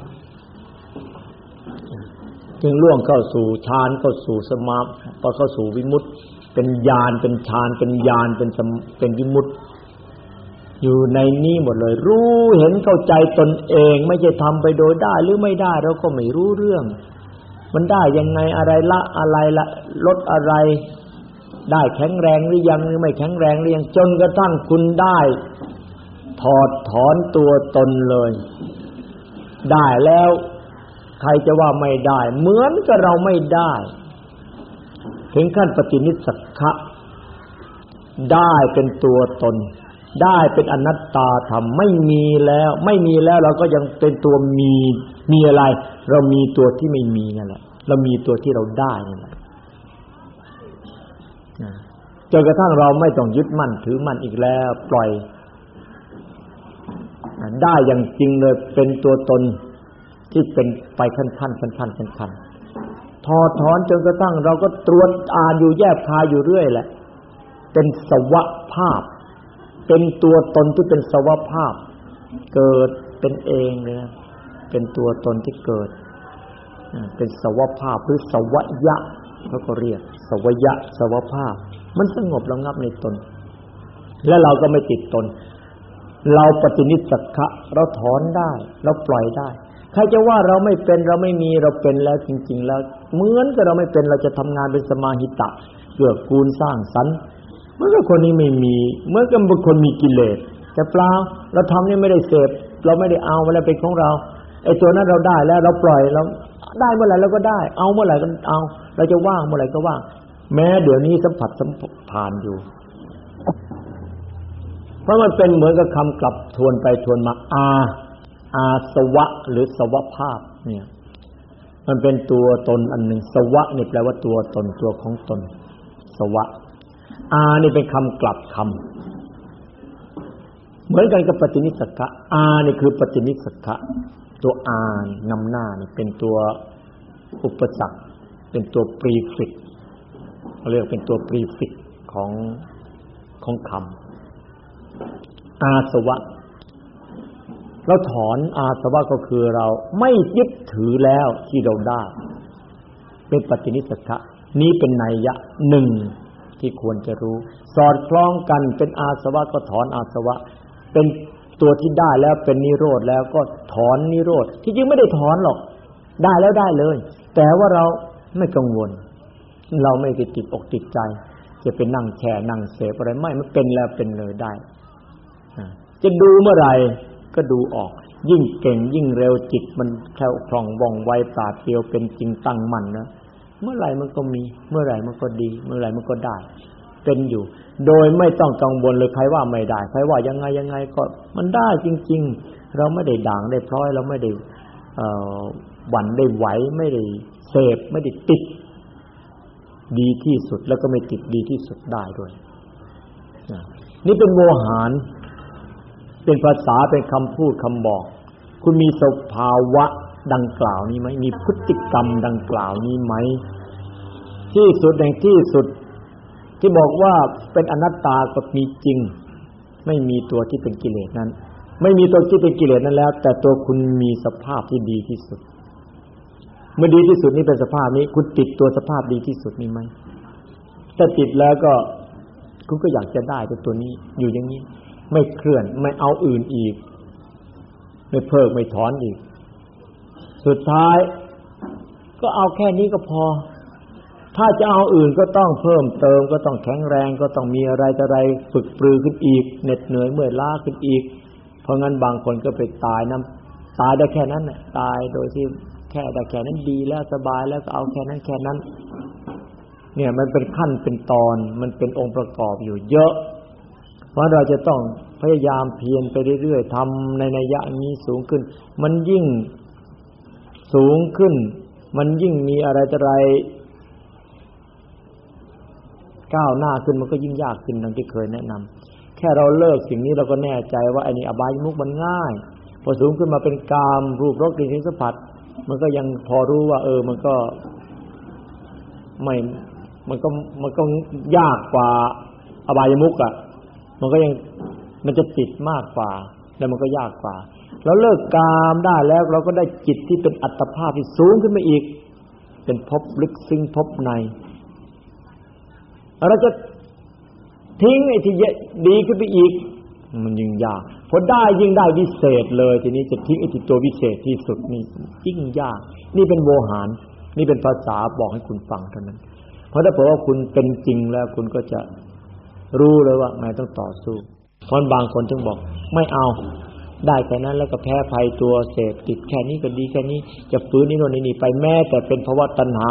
จึงล่วงเข้าสู่ฌานเข้าสู่สมาพอเข้าสู่วิมุตติเป็นญาณเป็นฌานเป็นญาณเป็นเป็นวิมุตติอยู่ในนี้หมดเลย รู้เห็นเข้าใจตนเอง ไม่ใช่ทำไปโดยได้หรือไม่ได้เราก็ไม่รู้เรื่อง มันได้ยังไงอะไรละอะไรละลดอะไร ได้แข็งแรงหรือยังหรือไม่แข็งแรงหรือยังจนกระทั่งคุณได้ ถอดถอนตัวตนเลย ได้แล้ว ใครจะว่าไม่ได้ เหมือนกับเราไม่ได้ ถึงขั้นปฏินิสักะได้เป็นตัวตน ได้เป็นอนัตตาธรรมไม่มีแล้ว ไม่มีแล้วเราก็ยังเป็นตัวมีมีอะไร เรามีตัวที่ไม่มีนั่นแหละเรามีตัวที่เราได้นั่นแหละจนกระทั่งเราไม่ต้องยึดมั่นถือมั่นอีกแล้ว ปล่อย ได้อย่างจริงเลยเป็นตัวตน ที่เป็นไปขั้นขั้นขั้นขั้นขั้นขั้นทอถอนจนกระทั่งเราก็ตรวจอ่านอยู่แยบคายอยู่เรื่อยแหละ เป็นสวะภาพ เป็นตัวตนที่เป็นสวะภาพ เกิดเป็นเองเลยนะเป็นตัวตนที่เกิด เป็นสวะภาพหรือสวะยะเขาก็เรียก สวะยะ สวะภาพ มันสงบระงับในตน และเราก็ไม่ติดตน เราปฏินิสักะเราถอนได้ เราปล่อยได้ ครจะว่าเราไม่เป็นเราไม่มีเราเป็นแล้วจริง ๆ แล้ว เหมือนกับเราไม่เป็นเราจะทำงานเป็นสมาหิตะเกื้อกูลสร้างสรรค์เมื่อกับคนนี้ไม่มีเมื่อกับบุคคลมีกิเลสแต่เปล่าเราทำนี่ไม่ได้เสพเราไม่ได้เอาแล้วเป็นของเราไอ้ตัวนั้นเราได้แล้วเราปล่อยเราได้เมื่อไหร่เราก็ได้ เอาเมื่อไหร่ก็เอา เราจะว่างเมื่อไหร่ก็ว่างแม้เดี๋ยวนี้สัมผัสสัมผ่านอยู่ เพราะมันเป็นเหมือนกับคำกลับทวนไปทวนมาอา อาสวะหรือสวภาพเนี่ย มันเป็นตัวตนอันหนึ่งสวะนี่แปลว่าตัวตนตัวของตน สวะ อานี่เป็นคำกลับคำเหมือนกันกับปฏินิสกะอานี่คือปฏินิสกะตัวอานนำหน้านี่เป็นตัวอุปสรรคเป็นตัว prefix เรียกเป็นตัว prefix ของของคำอาสวะ เราถอนอาสวะก็คือเราไม่ยึดถือแล้วที่เราได้ เป็นปฏินิสสัคคะนี้เป็นนัยยะหนึ่งที่ควรจะรู้ สอดคล้องกันเป็นอาสวะก็ถอนอาสวะ เป็นตัวที่ได้แล้วเป็นนิโรธแล้วก็ถอนนิโรธที่จริงไม่ได้ถอนหรอก ได้แล้วได้เลย แต่ว่าเราไม่กังวล เราไม่ไปติดอกติดใจ จะเป็นนั่งแช่นั่งเสพอะไรไม่มันเป็นแล้วเป็นเลยได้จะดูเมื่อไหร่ ก็ดูออก ยิ่งเก่งยิ่งเร็วจิตมันแคล่วคล่องว่องไวปราดเปรียวเป็นจริงตั้งมั่นนะเมื่อไหร่มันก็มี เมื่อไหร่มันก็ดี เมื่อไหร่มันก็ได้ เป็นอยู่ โดยไม่ต้องกังวลเลยใครว่าไม่ได้ใครว่ายังไงยังไงก็มันได้จริง ๆ เราไม่ได้ด่างได้พร้อยเราไม่ได้หวั่นได้ไหวไม่ได้เสพไม่ได้ติด ดีที่สุดแล้วก็ไม่ติดดีที่สุดได้ด้วยนี่เป็นโมหาร เป็นภาษาเป็นคำพูดคำบอก คุณมีสภาวะดังกล่าวนี้ไหมมีพฤติกรรมดังกล่าวนี้ไหมที่สุดแห่งที่สุด ที่บอกว่าเป็นอนัตตาก็มีจริง ไม่มีตัวที่เป็นกิเลสนั้น ไม่มีตัวที่เป็นกิเลสนั้นแล้ว แต่ตัวคุณมีสภาพที่ดีที่สุด เมื่อดีที่สุดนี้เป็นสภาพนี้ คุณติดตัวสภาพดีที่สุดนี้ไหมถ้าติดแล้วก็คุณก็อยากจะได้ตัวนี้อยู่อย่างนี้ ไม่เคลื่อนไม่เอาอื่นอีก ไม่เพิกไม่ถอนอีก สุดท้าย ก็เอาแค่นี้ก็พอ ถ้าจะเอาอื่นก็ต้องเพิ่มเติม ก็ต้องแข็งแรงก็ต้องมีอะไรแต่ไรฝึกปรือขึ้นอีกเหน็ดเหนื่อยเมื่อยล้าขึ้นอีก เพราะงั้นบางคนก็ไปตายนะตายได้แค่นั้นน่ะตายโดยที่แค่ได้แค่นั้นดีแล้วสบายแล้วก็เอาแค่นั้นแค่นั้น เนี่ยมันเป็นขั้นเป็นตอนมันเป็นองค์ประกอบอยู่เยอะ เพราะเราจะต้องพยายามเพียรไปเรื่อยๆทำในนัยยะนี้สูงขึ้น มันยิ่งสูงขึ้น มันยิ่งมีอะไรต่ออะไรก้าวหน้าขึ้นมันก็ยิ่งยากขึ้นดังที่เคยแนะนำแค่เราเลิกสิ่งนี้เราก็แน่ใจว่าไอ้นี่อบายมุกมันง่าย พอสูงขึ้นมาเป็นกามรูปรสกลิ่นสัมผัส มันก็ยังพอรู้ว่า เออ มันก็ไม่มันก็มันก็ยากกว่าอบายมุกอะ มันก็ยังมันจะติดมากกว่า แล้วมันก็ยากกว่าเราเลิกกามได้แล้วเราก็ได้จิตที่เป็นอัตภาพที่สูงขึ้นมาอีก เป็นพบลึกซึ้งพบในเราจะทิ้งไอ้ที่ดีขึ้นไปอีก มันยิ่งยากพอได้ยิ่งได้วิเศษเลย ทีนี้จะทิ้งไอ้ที่ตัววิเศษที่สุดนี่ยิ่งยาก นี่เป็นโวหาร นี่เป็นภาษาบอกให้คุณฟังเท่านั้น เพราะถ้าเผื่อว่าคุณเป็นจริงแล้วคุณก็จะ รู้เลยว่าไม่ต้องต่อสู้เพราะบางคนจึงบอก ไม่เอา ได้แค่นั้นแล้วก็แพ้ภัยตัวเสพติดแค่นี้ก็ดีแค่นี้ จะฟื้นนี่โน่นนี่ไปแม้แต่เป็นเพราะว่าตัณหา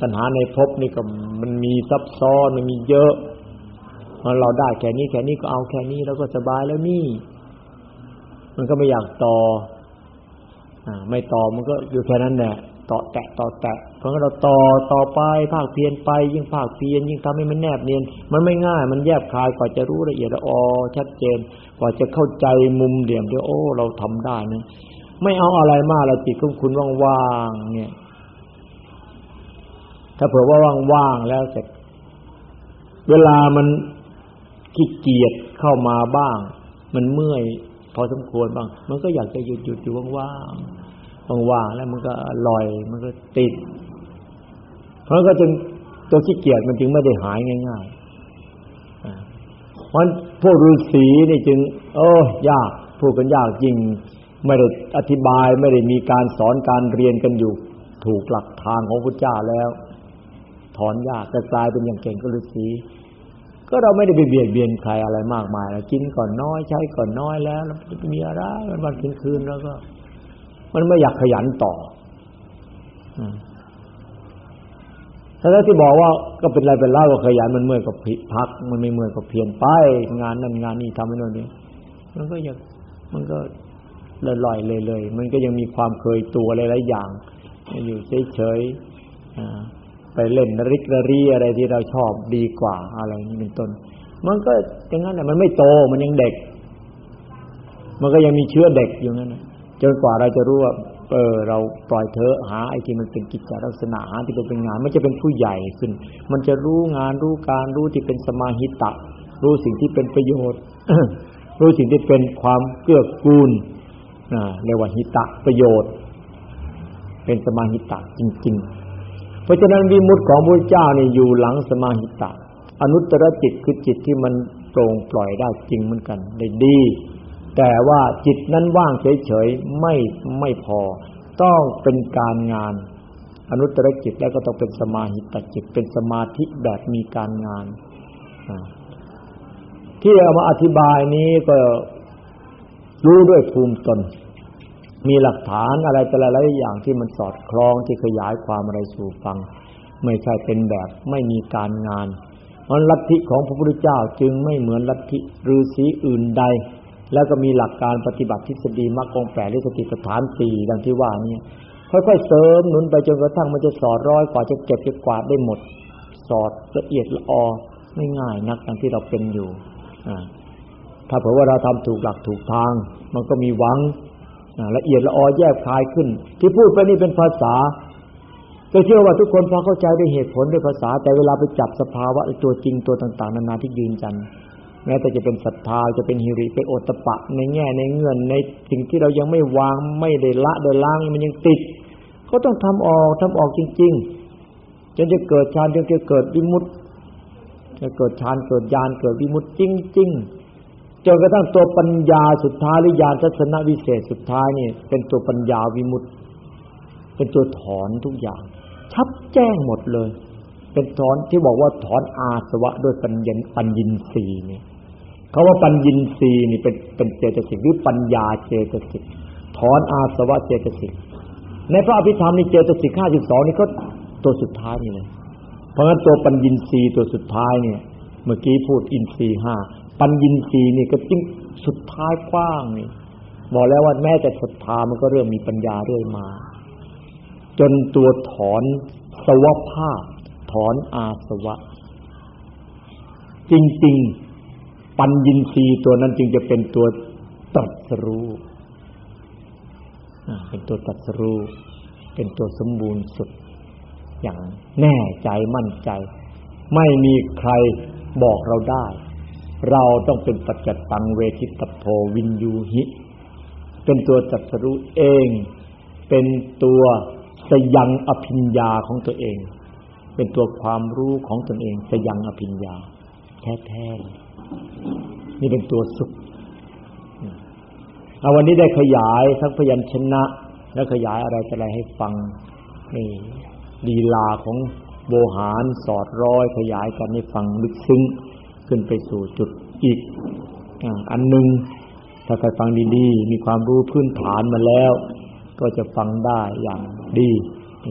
ตัณหาในภพนี่ก็มันมีซับซ้อนมันมีเยอะพอเราได้แค่นี้แค่นี้ก็เอาแค่นี้แล้วก็สบายแล้วนี่ มันก็ไม่อยากต่ออ่าไม่ต่อมันก็อยู่แค่นั้นแหละ ต่อแตะต่อแตะเพราะเราต่อต่อไปภาคเพียนไป ยิ่งภาคเพียนยิ่งทำให้มันแนบเนียน มันไม่ง่าย มันแยบคายกว่าจะรู้ละเอียดอ๋อชัดเจน กว่าจะเข้าใจมุมเหลี่ยมเดียโอ้ เราทำได้นะไม่เอาอะไรมากเราจิตของคุณว่างๆเนี่ย ถ้าเผื่อว่าว่างๆแล้วเสร็จเวลามันขี้เกียจเข้ามาบ้าง มันเมื่อยพอสมควรบ้าง มันก็อยากจะหยุดหยุดอยู่ว่างๆ ว่างๆแล้วมันก็ลอยมันก็ติด เพราะก็จึงตัวขี้เกียจมันจึงไม่ได้หายง่ายๆเพราะพวกฤาษีนี่จึง โอ้ยากพูดกันยากจริง ไม่ได้อธิบายไม่ได้มีการสอนการเรียนกันอยู่ ถูกหลักทางของพระเจ้าแล้ว ถอนยากแต่กลายเป็นอย่างเก่งก็ฤาษีก็เราไม่ได้ไปเบียดเบียนใครอะไรมากมายแล้วกินก่อนน้อยใช้ก่อนน้อยแล้วจะมีอะไรวันวันคืนคืนแล้วก็ มันไม่อยากขยันต่อถ้าที่บอกว่าก็เป็นไรเป็นเล่าก็ขยันมันเมื่อยกับพัก มันไม่เมื่อยกับเพียนไป งานนั่นงานนี้ทำให้นั่นนี่มันก็ยังมันก็ลอยๆเลยเลยมันก็ยังมีความเคยตัวหลายๆอย่าง อยู่เฉยๆไปเล่นริกระรีอะไรที่เราชอบดีกว่าอะไรนี่เป็นต้น มันก็อย่างนั้นแหละมันไม่โตมันยังเด็ก มันก็ยังมีเชื้อเด็กอยู่นั่น จนกว่าเราจะรู้ว่าเออเราปล่อยเธอหาไอ้ที่มันเป็นกิจลักษณะหาที่เป็นงาน มันจะเป็นผู้ใหญ่ขึ้น มันจะรู้งานรู้การรู้ที่เป็นสมาหิตะ รู้สิ่งที่เป็นประโยชน์รู้สิ่งที่เป็นความเกื้อกูลเรียกว่าหิตะประโยชน์ เป็นสมาหิตะจริง ๆ เพราะฉะนั้นวิมุตติของพระเจ้าเนี่ยอยู่หลังสมาหิตะ อนุตตรจิตคือจิตที่มันโปร่งปล่อยได้จริงเหมือนกันได้ดี แต่ว่าจิตนั้นว่างเฉยๆไม่ไม่พอ ต้องเป็นการงาน อนุตตรจิตแล้วก็ต้องเป็นสมาหิตจิตเป็นสมาธิแบบมีการงาน ที่เอามาอธิบายนี้ก็รู้ด้วยภูมิตน มีหลักฐานอะไรแต่ละหลายอย่างที่มันสอดคล้องที่ขยายความอะไรสู่ฟัง ไม่ใช่เป็นแบบไม่มีการงานมันลัทธิของพระพุทธเจ้าจึงไม่เหมือนลัทธิฤาษีอื่นใด แล้วก็มีหลักการปฏิบัติทฤษฎีมรรคองแปดหรือสติปัฏฐานสี่ดังที่ว่านี่ค่อยๆเสริมหนุนไปจนกระทั่งมันจะสอดร้อยกว่าจะเก็บจะกวาดได้หมด สอดละเอียดละออไม่ง่ายนักดังที่เราเป็นอยู่ถ้าเผื่อว่าเราทำถูกหลักถูกทาง มันก็มีหวังละเอียดละออแยกคายขึ้น ที่พูดไปนี่เป็นภาษา ก็เชื่อว่าทุกคนพอเข้าใจด้วยเหตุผลด้วยภาษา แต่เวลาไปจับสภาวะตัวจริงตัวต่าง ๆ นานาที่ยืนจัน แม้แต่จะเป็นศรัทธาจะเป็นฮิริเป็นโอตปะ ในแง่ในเงื่อนในสิ่งที่เรายังไม่วางไม่ได้ละได้ล้างมันยังติดเขาต้องทำออกทำออกจริง ๆ จนจะเกิดฌานจนจะเกิดวิมุตติจะเกิดฌานเกิดญาณเกิดวิมุตติจริง ๆ จนกระทั่งตัวปัญญาสุดท้ายหรือญาณทัศนวิเศษสุดท้ายนี่เป็นตัวปัญญาวิมุตติเป็นตัวถอนทุกอย่าง ชัดแจ้งหมดเลย เป็นถอนที่บอกว่าถอนอาสวะด้วยปัญญปัญญินทรีย์นี่ เขาว่าปัญญินทรีย์นี่เป็นเป็นเจตสิกหรือปัญญาเจตสิกถอนอาสวะเจตสิกในพระอภิธรรมนี่เจตสิกห้าสิบสองนี่ก็ตัวสุดท้ายนี่เลยเพราะงั้นตัวปัญญินทรีย์ตัวสุดท้ายเนี่ย เมื่อกี้พูดอินทรีย์ห้าปัญญินทรีย์นี่ก็จิ้งสุดท้ายกว้างนี่บอกแล้วว่าแม้แต่ศรัทธามันก็เริ่มมีปัญญาเรื่อยมา จนตัวถอนสวภาพ ถอนอาสวะ จริง ๆ ปัญญินทรีย์ตัวนั้นจึงจะเป็นตัวตัดสรู้เป็นตัวตัดสรู้ เป็นตัวสมบูรณ์สุด อย่างแน่ใจมั่นใจ ไม่มีใครบอกเราได้ เราต้องเป็นปัจจตังเวทิตโพวินยูหิ เป็นตัวจัดสรู้เอง เป็นตัวสยังอภิญญาของตัวเอง เป็นตัวความรู้ของตนเองสยังอภิญญาแท้ๆ นี่เป็นตัวสุขเอาวันนี้ได้ขยายทั้งพยัญชนะ และขยายอะไรอะไรให้ฟังนี่ดีลาของโบหารสอดร้อยขยายกันให้ฟังลึกซึ้งขึ้นไปสู่จุดอีกอันหนึ่งถ้าใครฟังดีๆ มีความรู้พื้นฐานมาแล้ว ก็จะฟังได้อย่างดี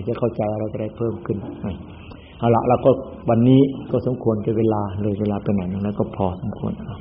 จะเข้าใจอะไรจะได้เพิ่มขึ้น เอาละเราก็วันนี้ก็สมควรเป็นเวลาเลยเวลาไปไหนนั้นแล้วก็พอสมควรครับ